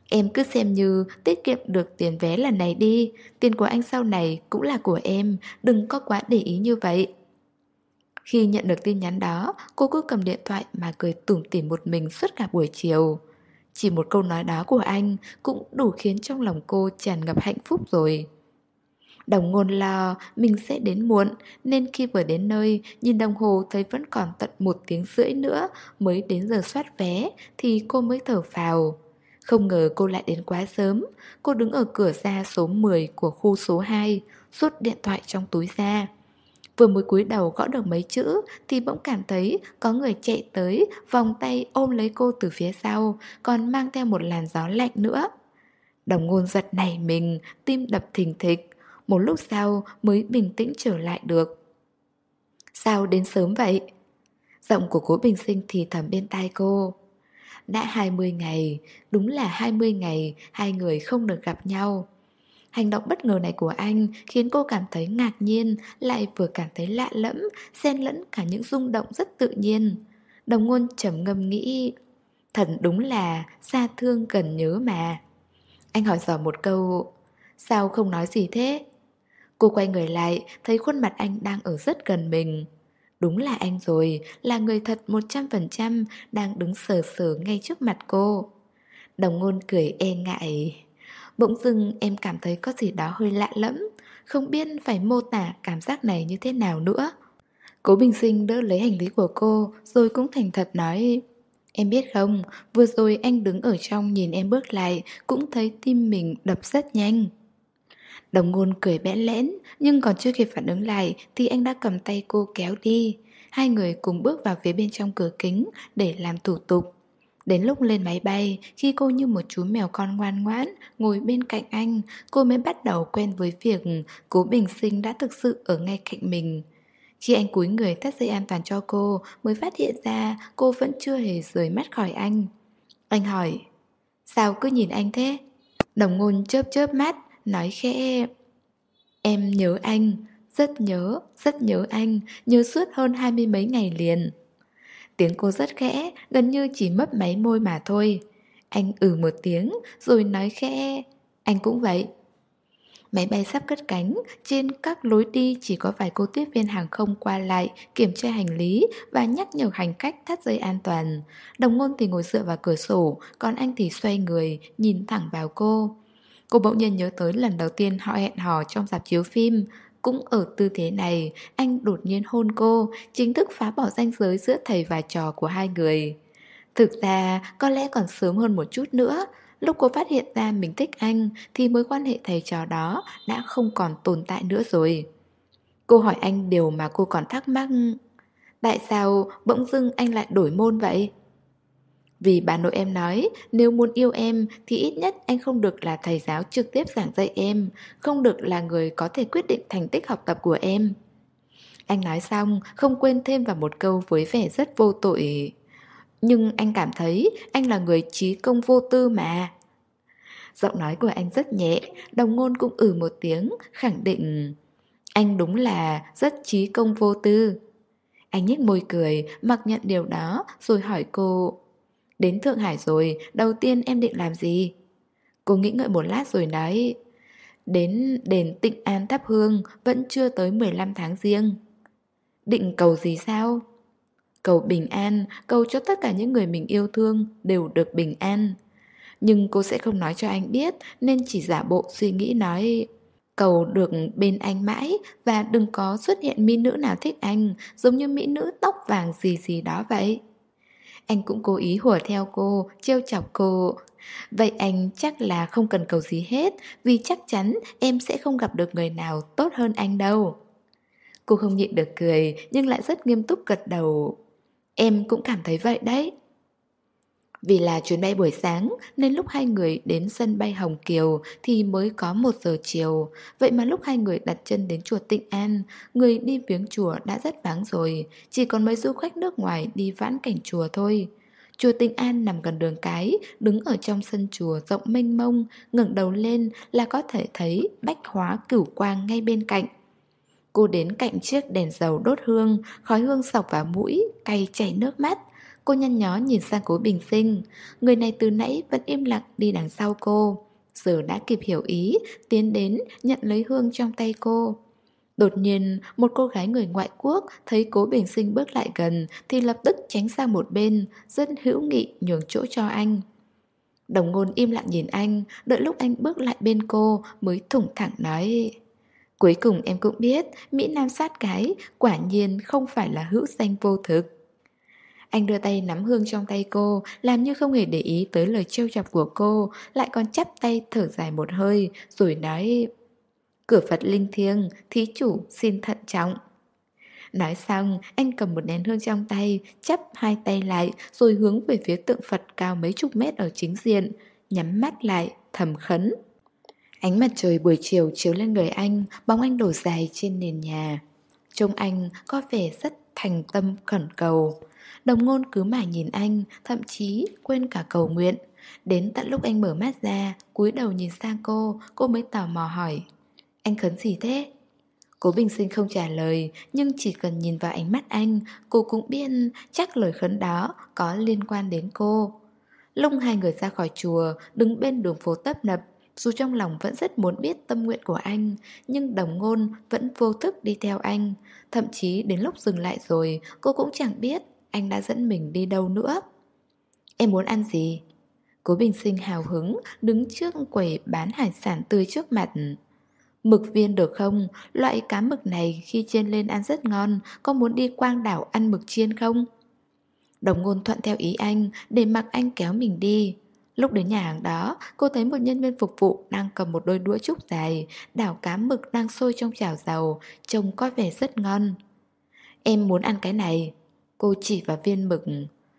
Em cứ xem như tiết kiệm được tiền vé lần này đi, tiền của anh sau này cũng là của em, đừng có quá để ý như vậy. Khi nhận được tin nhắn đó, cô cứ cầm điện thoại mà cười tủm tỉm một mình suốt cả buổi chiều. Chỉ một câu nói đó của anh cũng đủ khiến trong lòng cô tràn ngập hạnh phúc rồi. Đồng ngôn lo mình sẽ đến muộn Nên khi vừa đến nơi Nhìn đồng hồ thấy vẫn còn tận một tiếng rưỡi nữa Mới đến giờ soát vé Thì cô mới thở phào Không ngờ cô lại đến quá sớm Cô đứng ở cửa ra số 10 của khu số 2 Rút điện thoại trong túi ra Vừa mới cúi đầu gõ được mấy chữ Thì bỗng cảm thấy có người chạy tới Vòng tay ôm lấy cô từ phía sau Còn mang theo một làn gió lạnh nữa. Đồng ngôn giật nảy mình Tim đập thình thịch. Một lúc sau mới bình tĩnh trở lại được. Sao đến sớm vậy? Giọng của cố bình sinh thì thầm bên tai cô. Đã 20 ngày, đúng là 20 ngày hai người không được gặp nhau. Hành động bất ngờ này của anh khiến cô cảm thấy ngạc nhiên, lại vừa cảm thấy lạ lẫm, xen lẫn cả những rung động rất tự nhiên. Đồng ngôn trầm ngâm nghĩ, thật đúng là xa thương cần nhớ mà. Anh hỏi dò một câu, sao không nói gì thế? Cô quay người lại, thấy khuôn mặt anh đang ở rất gần mình. Đúng là anh rồi, là người thật 100% đang đứng sờ sờ ngay trước mặt cô. Đồng ngôn cười e ngại. Bỗng dưng em cảm thấy có gì đó hơi lạ lẫm, không biết phải mô tả cảm giác này như thế nào nữa. Cố Bình Sinh đỡ lấy hành lý của cô, rồi cũng thành thật nói Em biết không, vừa rồi anh đứng ở trong nhìn em bước lại, cũng thấy tim mình đập rất nhanh. Đồng ngôn cười bẽ lẽn, nhưng còn chưa kịp phản ứng lại thì anh đã cầm tay cô kéo đi. Hai người cùng bước vào phía bên trong cửa kính để làm thủ tục. Đến lúc lên máy bay, khi cô như một chú mèo con ngoan ngoãn ngồi bên cạnh anh, cô mới bắt đầu quen với việc cố bình sinh đã thực sự ở ngay cạnh mình. Khi anh cúi người thắt dây an toàn cho cô, mới phát hiện ra cô vẫn chưa hề rời mắt khỏi anh. Anh hỏi, sao cứ nhìn anh thế? Đồng ngôn chớp chớp mắt, nói khẽ Em nhớ anh, rất nhớ, rất nhớ anh, nhớ suốt hơn hai mươi mấy ngày liền. Tiếng cô rất khẽ, gần như chỉ mấp máy môi mà thôi. Anh ừ một tiếng, rồi nói khẽ, anh cũng vậy. Máy bay sắp cất cánh, trên các lối đi chỉ có vài cô tiếp viên hàng không qua lại, kiểm tra hành lý và nhắc nhở hành khách thắt dây an toàn. Đồng ngôn thì ngồi dựa vào cửa sổ, còn anh thì xoay người, nhìn thẳng vào cô. Cô bỗng nhiên nhớ tới lần đầu tiên họ hẹn hò trong dạp chiếu phim cũng ở tư thế này, anh đột nhiên hôn cô Chính thức phá bỏ ranh giới giữa thầy và trò của hai người. Thực ra, có lẽ còn sớm hơn một chút nữa. Lúc cô phát hiện ra mình thích anh Thì mối quan hệ thầy trò đó đã không còn tồn tại nữa rồi. Cô hỏi anh điều mà cô còn thắc mắc. Tại sao bỗng dưng anh lại đổi môn vậy? Vì bà nội em nói, nếu muốn yêu em thì ít nhất anh không được là thầy giáo trực tiếp giảng dạy em, không được là người có thể quyết định thành tích học tập của em. Anh nói xong, không quên thêm vào một câu với vẻ rất vô tội. Nhưng anh cảm thấy anh là người trí công vô tư mà. Giọng nói của anh rất nhẹ, đồng ngôn cũng ừ một tiếng, khẳng định Anh đúng là rất trí công vô tư. Anh nhếch môi cười, mặc nhận điều đó rồi hỏi cô Đến Thượng Hải rồi, đầu tiên em định làm gì? Cô nghĩ ngợi một lát rồi nói Đến đền tịnh an thắp hương Vẫn chưa tới 15 tháng riêng Định cầu gì sao? Cầu bình an Cầu cho tất cả những người mình yêu thương Đều được bình an Nhưng cô sẽ không nói cho anh biết Nên chỉ giả bộ suy nghĩ nói Cầu được bên anh mãi Và đừng có xuất hiện mỹ nữ nào thích anh Giống như mỹ nữ tóc vàng gì gì đó vậy anh cũng cố ý hùa theo cô, trêu chọc cô. Vậy anh chắc là không cần cầu gì hết, vì chắc chắn em sẽ không gặp được người nào tốt hơn anh đâu. Cô không nhịn được cười, nhưng lại rất nghiêm túc gật đầu. Em cũng cảm thấy vậy đấy. Vì là chuyến bay buổi sáng nên lúc hai người đến sân bay Hồng Kiều thì mới có một giờ chiều. Vậy mà lúc hai người đặt chân đến chùa Tịnh An, người đi viếng chùa đã rất vắng rồi, chỉ còn mấy du khách nước ngoài đi vãn cảnh chùa thôi. Chùa Tịnh An nằm gần đường cái, đứng ở trong sân chùa rộng mênh mông, ngẩng đầu lên là có thể thấy bách hóa cửu quang ngay bên cạnh. Cô đến cạnh chiếc đèn dầu đốt hương, khói hương sọc vào mũi, cay chảy nước mắt. Cô nhăn nhó nhìn sang cố bình sinh Người này từ nãy vẫn im lặng đi đằng sau cô Giờ đã kịp hiểu ý Tiến đến nhận lấy hương trong tay cô Đột nhiên, một cô gái người ngoại quốc thấy cố bình sinh bước lại gần thì lập tức tránh sang một bên, rất hữu nghị nhường chỗ cho anh. Đồng ngôn im lặng nhìn anh, đợi lúc anh bước lại bên cô mới thủng thẳng nói Cuối cùng em cũng biết, Mỹ Nam sát cái, quả nhiên không phải là hữu danh vô thực. Anh đưa tay nắm hương trong tay cô, làm như không hề để ý tới lời trêu chọc của cô, lại còn chắp tay thở dài một hơi, rồi nói Cửa Phật linh thiêng, thí chủ xin thận trọng. Nói xong, anh cầm một nén hương trong tay, chắp hai tay lại, rồi hướng về phía tượng Phật cao mấy chục mét ở chính diện, nhắm mắt lại, thầm khấn. Ánh mặt trời buổi chiều chiếu lên người anh, bóng anh đổ dài trên nền nhà. Trông anh có vẻ rất thành tâm khẩn cầu. Đồng ngôn cứ mãi nhìn anh, thậm chí quên cả cầu nguyện. Đến tận lúc anh mở mắt ra, cúi đầu nhìn sang cô, cô mới tò mò hỏi. Anh khấn gì thế? Cố Bình Sinh không trả lời, nhưng chỉ cần nhìn vào ánh mắt anh, cô cũng biết chắc lời khấn đó có liên quan đến cô. Lúc hai người ra khỏi chùa, đứng bên đường phố tấp nập, dù trong lòng vẫn rất muốn biết tâm nguyện của anh, nhưng đồng ngôn vẫn vô thức đi theo anh. Thậm chí đến lúc dừng lại rồi, cô cũng chẳng biết anh đã dẫn mình đi đâu nữa. Em muốn ăn gì? Cố Bình Sinh hào hứng, đứng trước quầy bán hải sản tươi trước mặt. Mực viên được không? Loại cá mực này khi chiên lên ăn rất ngon, có muốn đi quang đảo ăn mực chiên không? Đồng ngôn thuận theo ý anh, để mặc anh kéo mình đi. Lúc đến nhà hàng đó, cô thấy một nhân viên phục vụ đang cầm một đôi đũa trúc dài, đảo cá mực đang sôi trong chảo dầu, trông có vẻ rất ngon. Em muốn ăn cái này. Cô chỉ vào viên mực.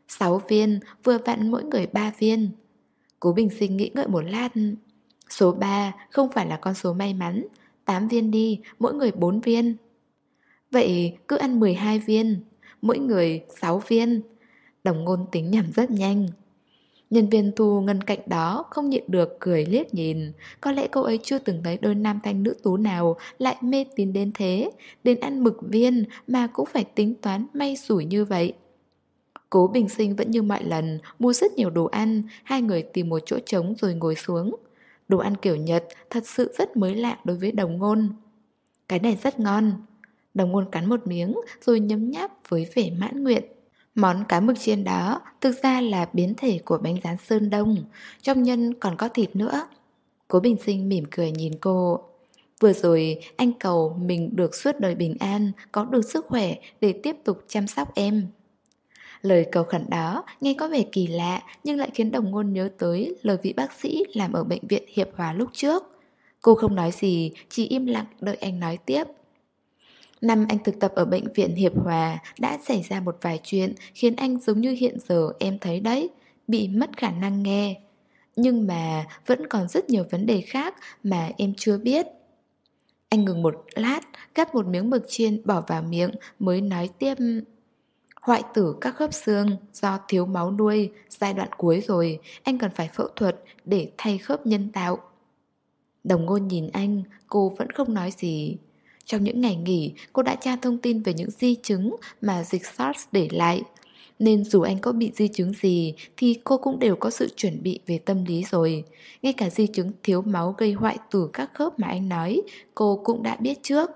Sáu viên, vừa vặn mỗi người ba viên. Cố Bình Sinh nghĩ ngợi một lát. Số 3 không phải là con số may mắn 8 viên đi, mỗi người 4 viên Vậy cứ ăn 12 viên Mỗi người 6 viên Đồng ngôn tính nhầm rất nhanh Nhân viên thu ngân cạnh đó không nhịn được cười liếc nhìn. Có lẽ cô ấy chưa từng thấy đôi nam thanh nữ tú nào lại mê tín đến thế. Đến ăn mực viên mà cũng phải tính toán may rủi như vậy. Cố Bình Sinh vẫn như mọi lần, Mua rất nhiều đồ ăn, Hai người tìm một chỗ trống rồi ngồi xuống. Đồ ăn kiểu Nhật thật sự rất mới lạ đối với đồng ngôn. Cái này rất ngon. Đồng ngôn cắn một miếng rồi nhấm nháp với vẻ mãn nguyện. Món cá mực chiên đó thực ra là biến thể của bánh rán sơn đông Trong nhân còn có thịt nữa Cố Bình Sinh mỉm cười nhìn cô Vừa rồi anh cầu mình được suốt đời bình an Có được sức khỏe để tiếp tục chăm sóc em Lời cầu khẩn đó nghe có vẻ kỳ lạ nhưng lại khiến đồng ngôn nhớ tới lời vị bác sĩ làm ở bệnh viện Hiệp Hòa lúc trước. Cô không nói gì, chỉ im lặng đợi anh nói tiếp. Năm anh thực tập ở bệnh viện Hiệp Hòa đã xảy ra một vài chuyện khiến anh giống như hiện giờ em thấy đấy, bị mất khả năng nghe. Nhưng mà vẫn còn rất nhiều vấn đề khác mà em chưa biết. Anh ngừng một lát, cắt một miếng mực chiên bỏ vào miệng mới nói tiếp... Hoại tử các khớp xương do thiếu máu nuôi, giai đoạn cuối rồi, anh cần phải phẫu thuật để thay khớp nhân tạo. Đồng ngôn nhìn anh, cô vẫn không nói gì. Trong những ngày nghỉ, cô đã tra thông tin về những di chứng mà dịch SARS để lại. Nên dù anh có bị di chứng gì thì cô cũng đều có sự chuẩn bị về tâm lý rồi. Ngay cả di chứng thiếu máu gây hoại tử các khớp mà anh nói, cô cũng đã biết trước.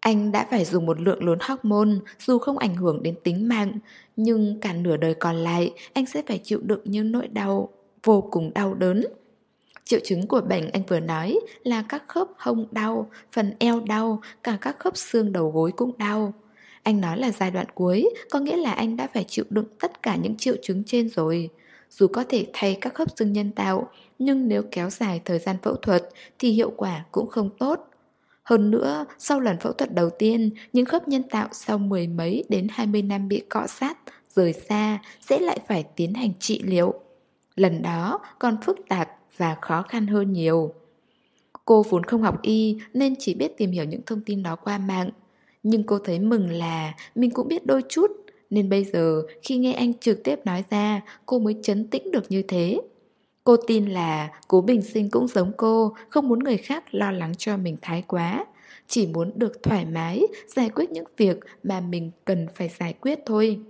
Anh đã phải dùng một lượng lớn hormone dù không ảnh hưởng đến tính mạng, nhưng cả nửa đời còn lại anh sẽ phải chịu đựng những nỗi đau vô cùng đau đớn. Triệu chứng của bệnh anh vừa nói là các khớp hông đau, phần eo đau, cả các khớp xương đầu gối cũng đau. Anh nói là giai đoạn cuối, có nghĩa là anh đã phải chịu đựng tất cả những triệu chứng trên rồi. Dù có thể thay các khớp xương nhân tạo, nhưng nếu kéo dài thời gian phẫu thuật thì hiệu quả cũng không tốt. Hơn nữa, sau lần phẫu thuật đầu tiên, những khớp nhân tạo sau mười mấy đến 20 năm bị cọ sát, rời xa sẽ lại phải tiến hành trị liệu. Lần đó còn phức tạp và khó khăn hơn nhiều. Cô vốn không học y nên chỉ biết tìm hiểu những thông tin đó qua mạng. Nhưng cô thấy mừng là mình cũng biết đôi chút, nên bây giờ khi nghe anh trực tiếp nói ra, cô mới chấn tĩnh được như thế. Cô tin là cố bình sinh cũng giống cô, không muốn người khác lo lắng cho mình thái quá. Chỉ muốn được thoải mái, giải quyết những việc mà mình cần phải giải quyết thôi.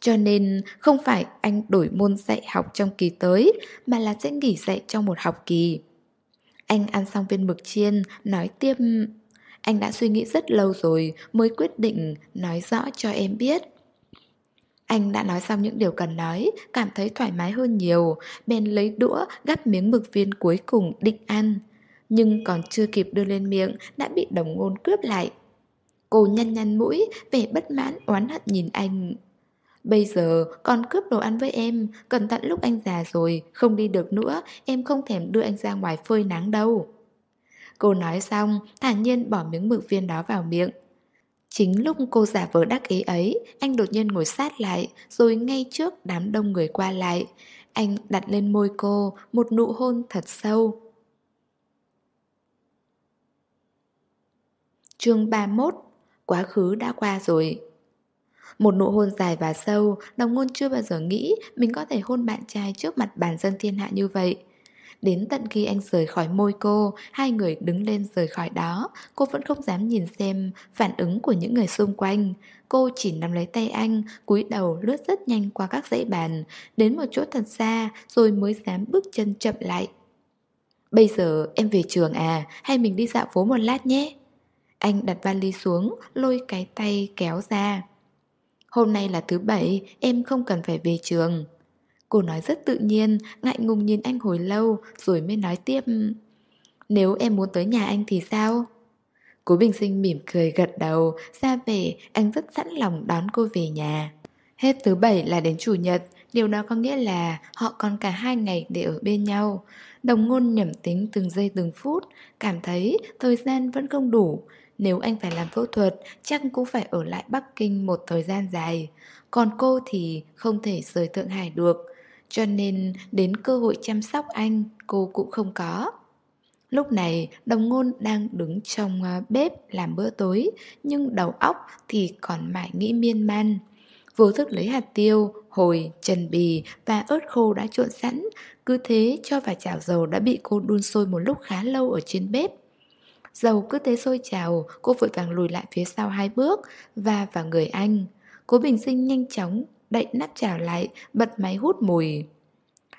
Cho nên không phải anh đổi môn dạy học trong kỳ tới, mà là sẽ nghỉ dạy trong một học kỳ. Anh ăn xong viên mực chiên, nói tiếp... Anh đã suy nghĩ rất lâu rồi mới quyết định nói rõ cho em biết. Anh đã nói xong những điều cần nói, cảm thấy thoải mái hơn nhiều, bèn lấy đũa gắp miếng mực viên cuối cùng định ăn. Nhưng còn chưa kịp đưa lên miệng đã bị đồng ngôn cướp lại. Cô nhăn nhăn mũi, vẻ bất mãn oán hận nhìn anh. Bây giờ còn cướp đồ ăn với em, cẩn thận lúc anh già rồi, không đi được nữa, em không thèm đưa anh ra ngoài phơi nắng đâu. Cô nói xong, thản nhiên bỏ miếng mực viên đó vào miệng. Chính lúc cô giả vờ đắc ý ấy, anh đột nhiên ngồi sát lại, rồi ngay trước đám đông người qua lại. Anh đặt lên môi cô một nụ hôn thật sâu. chương 31 Quá khứ đã qua rồi một nụ hôn dài và sâu, Đồng ngôn chưa bao giờ nghĩ Mình có thể hôn bạn trai trước mặt bàn dân thiên hạ như vậy. Đến tận khi anh rời khỏi môi cô, Hai người đứng lên rời khỏi đó, Cô vẫn không dám nhìn xem Phản ứng của những người xung quanh. Cô chỉ nắm lấy tay anh, cúi đầu lướt rất nhanh qua các dãy bàn, Đến một chỗ thật xa Rồi mới dám bước chân chậm lại. Bây giờ em về trường à? Hay mình đi dạo phố một lát nhé? Anh đặt vali xuống, Lôi cái tay kéo ra. Hôm nay là thứ bảy Em không cần phải về trường Cô nói rất tự nhiên, ngại ngùng nhìn anh hồi lâu rồi mới nói tiếp Nếu em muốn tới nhà anh thì sao? Cố Bình Sinh mỉm cười gật đầu, ra về anh rất sẵn lòng đón cô về nhà. Hết thứ bảy là đến chủ nhật, điều đó có nghĩa là họ còn cả hai ngày để ở bên nhau. Đồng ngôn nhẩm tính từng giây từng phút, cảm thấy thời gian vẫn không đủ. Nếu anh phải làm phẫu thuật, chắc cũng phải ở lại Bắc Kinh một thời gian dài. Còn cô thì không thể rời Thượng Hải được. Cho nên đến cơ hội chăm sóc anh cô cũng không có Lúc này đồng ngôn đang đứng trong ờ, bếp làm bữa tối Nhưng đầu óc thì còn mãi nghĩ miên man Vô thức lấy hạt tiêu, hồi, trần bì và ớt khô đã trộn sẵn Cứ thế cho vào chảo dầu đã bị cô đun sôi một lúc khá lâu ở trên bếp Dầu cứ thế sôi trào, cô vội vàng lùi lại phía sau hai bước và vào người anh Cố bình sinh nhanh chóng đậy nắp chảo lại, bật máy hút mùi.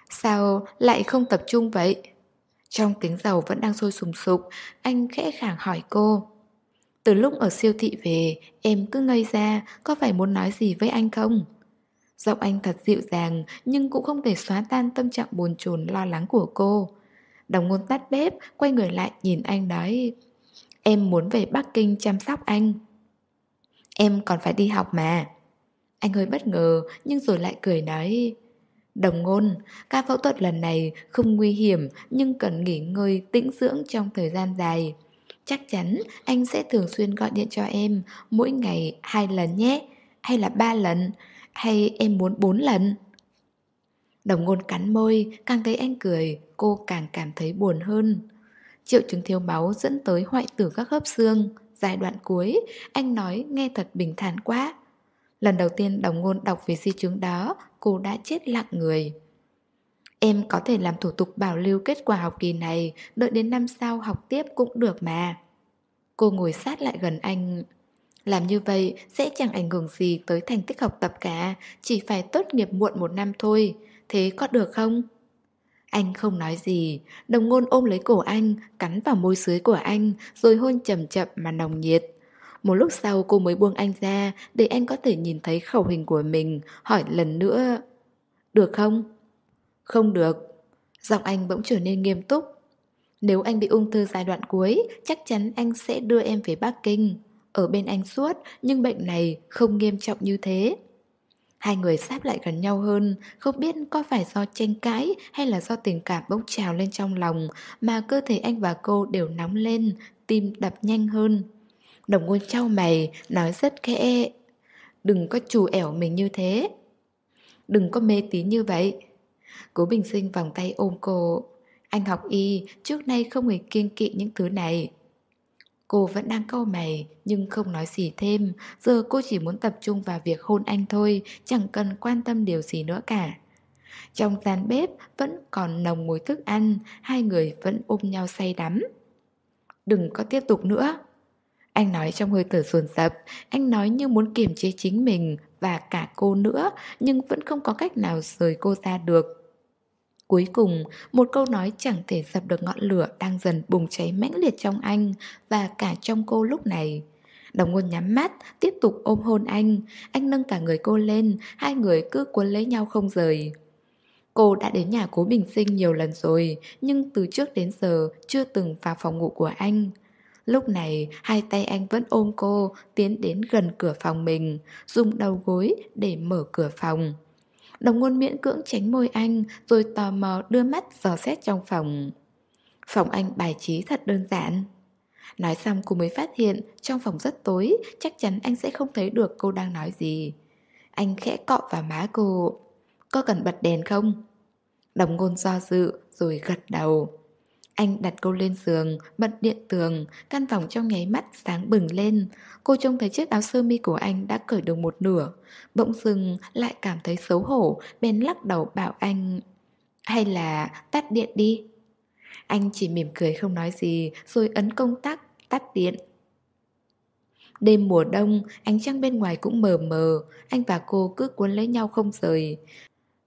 Sao lại không tập trung vậy? Trong tiếng dầu vẫn đang sôi sùng sục, anh khẽ khàng hỏi cô. Từ lúc ở siêu thị về, em cứ ngây ra, có phải muốn nói gì với anh không? Giọng anh thật dịu dàng, nhưng cũng không thể xóa tan tâm trạng buồn chồn lo lắng của cô. Đồng ngôn tắt bếp, quay người lại nhìn anh nói Em muốn về Bắc Kinh chăm sóc anh Em còn phải đi học mà anh hơi bất ngờ nhưng rồi lại cười nói Đồng ngôn, ca phẫu thuật lần này không nguy hiểm nhưng cần nghỉ ngơi tĩnh dưỡng trong thời gian dài. Chắc chắn anh sẽ thường xuyên gọi điện cho em mỗi ngày hai lần nhé, hay là ba lần, hay em muốn bốn lần. Đồng ngôn cắn môi, càng thấy anh cười, cô càng cảm thấy buồn hơn. Triệu chứng thiếu máu dẫn tới hoại tử các khớp xương. Giai đoạn cuối, anh nói nghe thật bình thản quá. Lần đầu tiên đồng ngôn đọc về di chứng đó, cô đã chết lặng người. Em có thể làm thủ tục bảo lưu kết quả học kỳ này, đợi đến năm sau học tiếp cũng được mà. Cô ngồi sát lại gần anh. Làm như vậy sẽ chẳng ảnh hưởng gì tới thành tích học tập cả, chỉ phải tốt nghiệp muộn một năm thôi. Thế có được không? Anh không nói gì, đồng ngôn ôm lấy cổ anh, cắn vào môi dưới của anh, rồi hôn chậm chậm mà nồng nhiệt. Một lúc sau cô mới buông anh ra để anh có thể nhìn thấy khẩu hình của mình, hỏi lần nữa. Được không? Không được. Giọng anh bỗng trở nên nghiêm túc. Nếu anh bị ung thư giai đoạn cuối, chắc chắn anh sẽ đưa em về Bắc Kinh. Ở bên anh suốt, nhưng bệnh này không nghiêm trọng như thế. Hai người sáp lại gần nhau hơn, không biết có phải do tranh cãi hay là do tình cảm bốc trào lên trong lòng mà cơ thể anh và cô đều nóng lên, tim đập nhanh hơn. Đồng ngôn trao mày, nói rất khẽ. Đừng có chủ ẻo mình như thế. Đừng có mê tín như vậy. Cố Bình Sinh vòng tay ôm cô. Anh học y, trước nay không hề kiêng kỵ những thứ này. Cô vẫn đang câu mày, nhưng không nói gì thêm. Giờ cô chỉ muốn tập trung vào việc hôn anh thôi, chẳng cần quan tâm điều gì nữa cả. Trong gian bếp vẫn còn nồng mùi thức ăn, hai người vẫn ôm nhau say đắm. Đừng có tiếp tục nữa. Anh nói trong hơi thở ruồn rập, anh nói như muốn kiềm chế chính mình và cả cô nữa, nhưng vẫn không có cách nào rời cô ra được. Cuối cùng, một câu nói chẳng thể dập được ngọn lửa đang dần bùng cháy mãnh liệt trong anh và cả trong cô lúc này. Đồng ngôn nhắm mắt, tiếp tục ôm hôn anh. Anh nâng cả người cô lên, hai người cứ cuốn lấy nhau không rời. Cô đã đến nhà cố Bình Sinh nhiều lần rồi, nhưng từ trước đến giờ chưa từng vào phòng ngủ của anh. Lúc này, hai tay anh vẫn ôm cô, tiến đến gần cửa phòng mình, dùng đầu gối để mở cửa phòng. Đồng ngôn miễn cưỡng tránh môi anh, rồi tò mò đưa mắt dò xét trong phòng. Phòng anh bài trí thật đơn giản. Nói xong cô mới phát hiện trong phòng rất tối, chắc chắn anh sẽ không thấy được cô đang nói gì. Anh khẽ cọ vào má cô. Có cần bật đèn không? Đồng ngôn do dự rồi gật đầu. Anh đặt cô lên giường, bật điện tường, căn phòng trong nháy mắt sáng bừng lên. Cô trông thấy chiếc áo sơ mi của anh đã cởi được một nửa. Bỗng dưng lại cảm thấy xấu hổ, bèn lắc đầu bảo anh Hay là tắt điện đi Anh chỉ mỉm cười không nói gì Rồi ấn công tắc, tắt điện Đêm mùa đông, ánh trăng bên ngoài cũng mờ mờ Anh và cô cứ cuốn lấy nhau không rời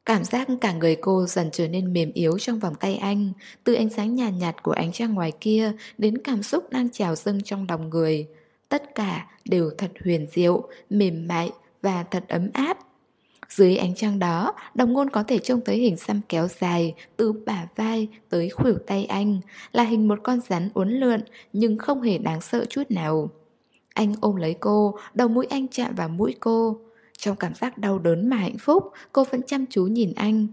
Cảm giác cả người cô dần trở nên mềm yếu trong vòng tay anh Từ ánh sáng nhàn nhạt, nhạt của ánh trăng ngoài kia Đến cảm xúc đang trào dâng trong lòng người Tất cả đều thật huyền diệu, mềm mại và thật ấm áp dưới ánh trăng đó, đồng ngôn có thể trông thấy hình xăm kéo dài từ bả vai tới khuỷu tay anh, là hình một con rắn uốn lượn nhưng không hề đáng sợ chút nào. Anh ôm lấy cô, đầu mũi anh chạm vào mũi cô. Trong cảm giác đau đớn mà hạnh phúc, cô vẫn chăm chú nhìn anh.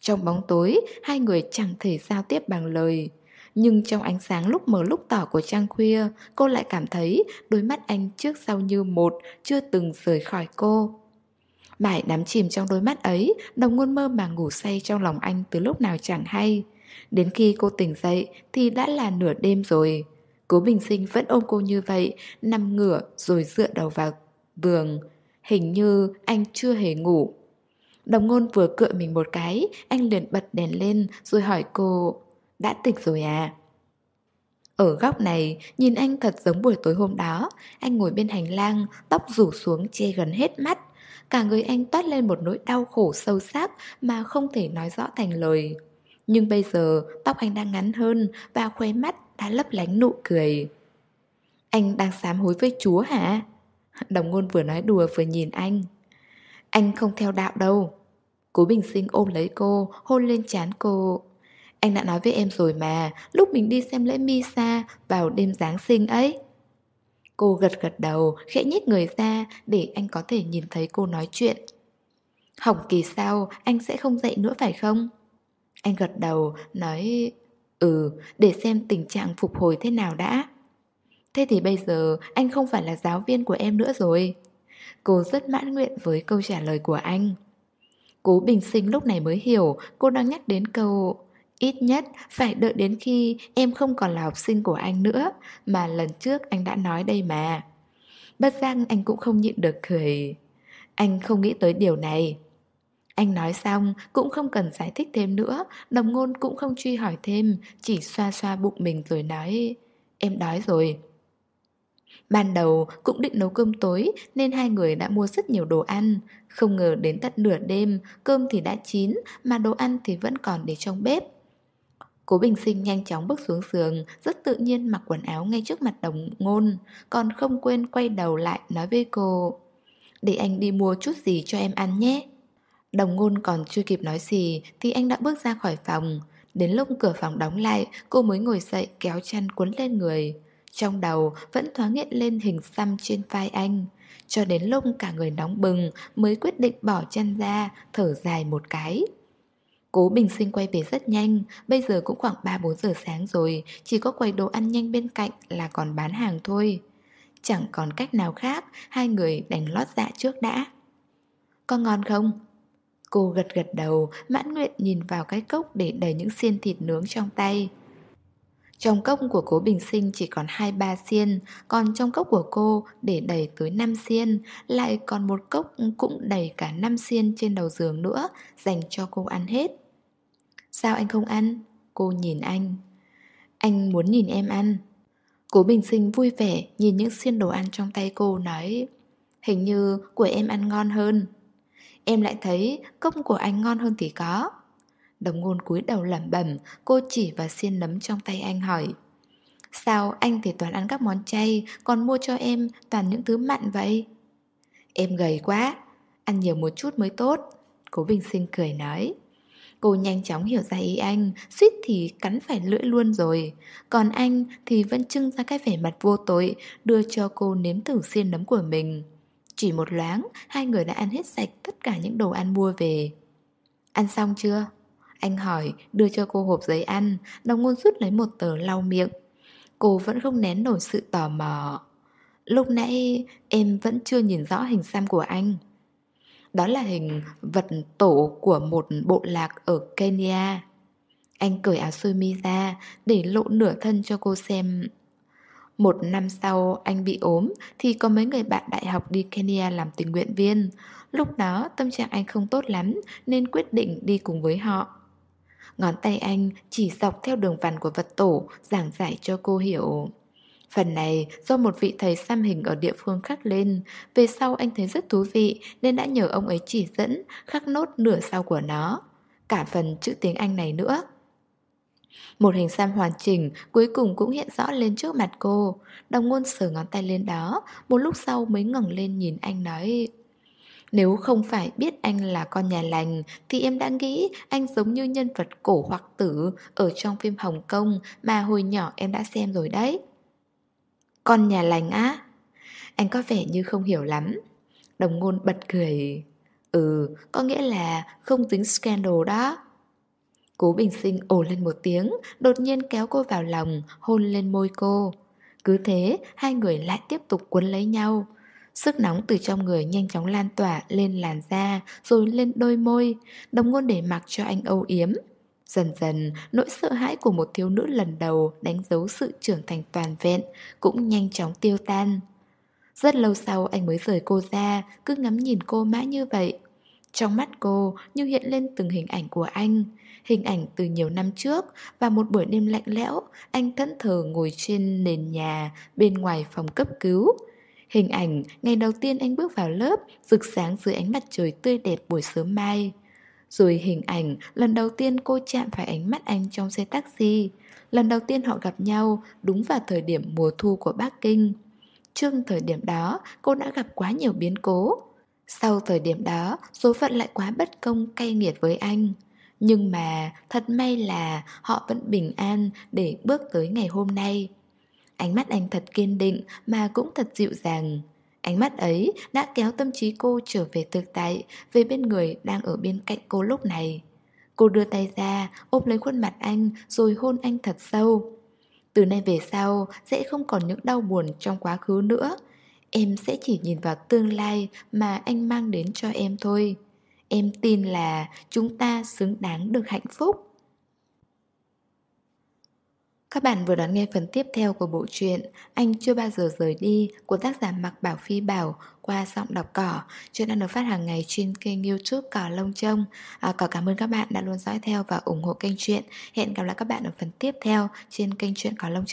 Trong bóng tối, hai người chẳng thể giao tiếp bằng lời. Nhưng trong ánh sáng lúc mờ lúc tỏ của trăng khuya, cô lại cảm thấy đôi mắt anh trước sau như một, chưa từng rời khỏi cô. Mãi đắm chìm trong đôi mắt ấy, đồng ngôn mơ mà ngủ say trong lòng anh từ lúc nào chẳng hay. Đến khi cô tỉnh dậy thì đã là nửa đêm rồi. Cố Bình Sinh vẫn ôm cô như vậy, nằm ngửa rồi dựa đầu vào giường. Hình như anh chưa hề ngủ. Đồng ngôn vừa cựa mình một cái, anh liền bật đèn lên rồi hỏi cô, đã tỉnh rồi à? Ở góc này, nhìn anh thật giống buổi tối hôm đó, anh ngồi bên hành lang, tóc rủ xuống che gần hết mắt. Cả người anh toát lên một nỗi đau khổ sâu sắc mà không thể nói rõ thành lời. Nhưng bây giờ tóc anh đang ngắn hơn và khóe mắt đã lấp lánh nụ cười. Anh đang sám hối với chúa hả? Đồng ngôn vừa nói đùa vừa nhìn anh. Anh không theo đạo đâu. Cố Bình Sinh ôm lấy cô, hôn lên trán cô. Anh đã nói với em rồi mà, lúc mình đi xem lễ Misa vào đêm Giáng sinh ấy. Cô gật gật đầu, khẽ nhích người ra để anh có thể nhìn thấy cô nói chuyện. Hỏng kỳ sau, anh sẽ không dậy nữa phải không? Anh gật đầu, nói Ừ, để xem tình trạng phục hồi thế nào đã. Thế thì bây giờ, anh không phải là giáo viên của em nữa rồi. Cô rất mãn nguyện với câu trả lời của anh. Cố bình sinh lúc này mới hiểu, cô đang nhắc đến câu, Ít nhất phải đợi đến khi em không còn là học sinh của anh nữa, Mà lần trước anh đã nói đây mà Bất giác anh cũng không nhịn được cười Anh không nghĩ tới điều này Anh nói xong, cũng không cần giải thích thêm nữa, Đồng ngôn cũng không truy hỏi thêm, Chỉ xoa xoa bụng mình rồi nói, Em đói rồi Ban đầu cũng định nấu cơm tối nên hai người đã mua rất nhiều đồ ăn. Không ngờ đến tận nửa đêm, cơm thì đã chín mà đồ ăn thì vẫn còn để trong bếp. Cố Bình Sinh nhanh chóng bước xuống giường, rất tự nhiên mặc quần áo ngay trước mặt đồng ngôn, còn không quên quay đầu lại nói với cô. Để anh đi mua chút gì cho em ăn nhé. Đồng ngôn còn chưa kịp nói gì thì anh đã bước ra khỏi phòng. Đến lúc cửa phòng đóng lại, cô mới ngồi dậy kéo chăn cuốn lên người. Trong đầu vẫn thoáng hiện lên hình xăm trên vai anh. Cho đến lúc cả người nóng bừng mới quyết định bỏ chân ra, thở dài một cái. Cố Bình Sinh quay về rất nhanh, bây giờ cũng khoảng 3-4 giờ sáng rồi, chỉ có quầy đồ ăn nhanh bên cạnh là còn bán hàng thôi. Chẳng còn cách nào khác, hai người đành lót dạ trước đã. Có ngon không? Cô gật gật đầu, mãn nguyện nhìn vào cái cốc để đầy những xiên thịt nướng trong tay. Trong cốc của cố bình sinh chỉ còn 2-3 xiên, còn trong cốc của cô để đầy tới 5 xiên, lại còn một cốc cũng đầy cả 5 xiên trên đầu giường nữa, dành cho cô ăn hết. Sao anh không ăn? Cô nhìn anh. Anh muốn nhìn em ăn. Cố bình sinh vui vẻ nhìn những xiên đồ ăn trong tay cô nói Hình như của em ăn ngon hơn. Em lại thấy cốc của anh ngon hơn thì có. Đồng ngôn cúi đầu lẩm bẩm, cô chỉ vào xiên nấm trong tay anh hỏi. Sao anh thì toàn ăn các món chay, còn mua cho em toàn những thứ mặn vậy? Em gầy quá, ăn nhiều một chút mới tốt. Cố Bình Sinh cười nói. Cô nhanh chóng hiểu ra ý anh, suýt thì cắn phải lưỡi luôn rồi. Còn anh thì vẫn trưng ra cái vẻ mặt vô tội, đưa cho cô nếm thử xiên nấm của mình. Chỉ một loáng, hai người đã ăn hết sạch tất cả những đồ ăn mua về. Ăn xong chưa? Anh hỏi, đưa cho cô hộp giấy ăn, đồng ngôn rút lấy một tờ lau miệng. Cô vẫn không nén nổi sự tò mò. Lúc nãy em vẫn chưa nhìn rõ hình xăm của anh. Đó là hình vật tổ của một bộ lạc ở Kenya. Anh cởi áo sơ mi ra để lộ nửa thân cho cô xem. Một năm sau anh bị ốm thì có mấy người bạn đại học đi Kenya làm tình nguyện viên. Lúc đó tâm trạng anh không tốt lắm nên quyết định đi cùng với họ. Ngón tay anh chỉ dọc theo đường vằn của vật tổ giảng giải cho cô hiểu. Phần này do một vị thầy xăm hình ở địa phương khắc lên, về sau anh thấy rất thú vị nên đã nhờ ông ấy chỉ dẫn khắc nốt nửa sau của nó. Cả phần chữ tiếng Anh này nữa. Một hình xăm hoàn chỉnh cuối cùng cũng hiện rõ lên trước mặt cô. Đồng ngôn sờ ngón tay lên đó, một lúc sau mới ngẩng lên nhìn anh nói... Nếu không phải biết anh là con nhà lành Thì em đã nghĩ anh giống như nhân vật cổ hoặc tử Ở trong phim Hồng Kông Mà hồi nhỏ em đã xem rồi đấy. Con nhà lành á? Anh có vẻ như không hiểu lắm. Đồng ngôn bật cười. Ừ, có nghĩa là không tính scandal đó. Cố bình sinh ồ lên một tiếng Đột nhiên kéo cô vào lòng Hôn lên môi cô. Cứ thế, hai người lại tiếp tục cuốn lấy nhau. Sức nóng từ trong người nhanh chóng lan tỏa lên làn da rồi lên đôi môi, đồng ngôn để mặc cho anh âu yếm. Dần dần, nỗi sợ hãi của một thiếu nữ lần đầu đánh dấu sự trưởng thành toàn vẹn cũng nhanh chóng tiêu tan. Rất lâu sau anh mới rời cô ra, cứ ngắm nhìn cô mãi như vậy. Trong mắt cô như hiện lên từng hình ảnh của anh Hình ảnh từ nhiều năm trước Và một buổi đêm lạnh lẽo Anh thẫn thờ ngồi trên nền nhà Bên ngoài phòng cấp cứu Hình ảnh ngày đầu tiên anh bước vào lớp rực sáng dưới ánh mặt trời tươi đẹp buổi sớm mai. Rồi hình ảnh lần đầu tiên cô chạm phải ánh mắt anh trong xe taxi. Lần đầu tiên họ gặp nhau đúng vào thời điểm mùa thu của Bắc Kinh. Trước thời điểm đó, cô đã gặp quá nhiều biến cố. Sau thời điểm đó, số phận lại quá bất công cay nghiệt với anh. Nhưng mà thật may là họ vẫn bình an để bước tới ngày hôm nay. Ánh mắt anh thật kiên định mà cũng thật dịu dàng. Ánh mắt ấy đã kéo tâm trí cô trở về thực tại, về bên người đang ở bên cạnh cô lúc này. Cô đưa tay ra, ôm lấy khuôn mặt anh rồi hôn anh thật sâu. Từ nay về sau sẽ không còn những đau buồn trong quá khứ nữa. Em sẽ chỉ nhìn vào tương lai mà anh mang đến cho em thôi. Em tin là chúng ta xứng đáng được hạnh phúc. Các bạn vừa đón nghe phần tiếp theo của bộ truyện Anh chưa bao giờ rời đi của tác giả Mạc Bảo Phi Bảo qua giọng đọc cỏ. Chuyện đang được phát hàng ngày trên kênh youtube Cỏ Lông Trông. À, cỏ cảm ơn các bạn đã luôn dõi theo và ủng hộ kênh truyện. Hẹn gặp lại các bạn ở phần tiếp theo trên kênh truyện Cỏ Lông Trông.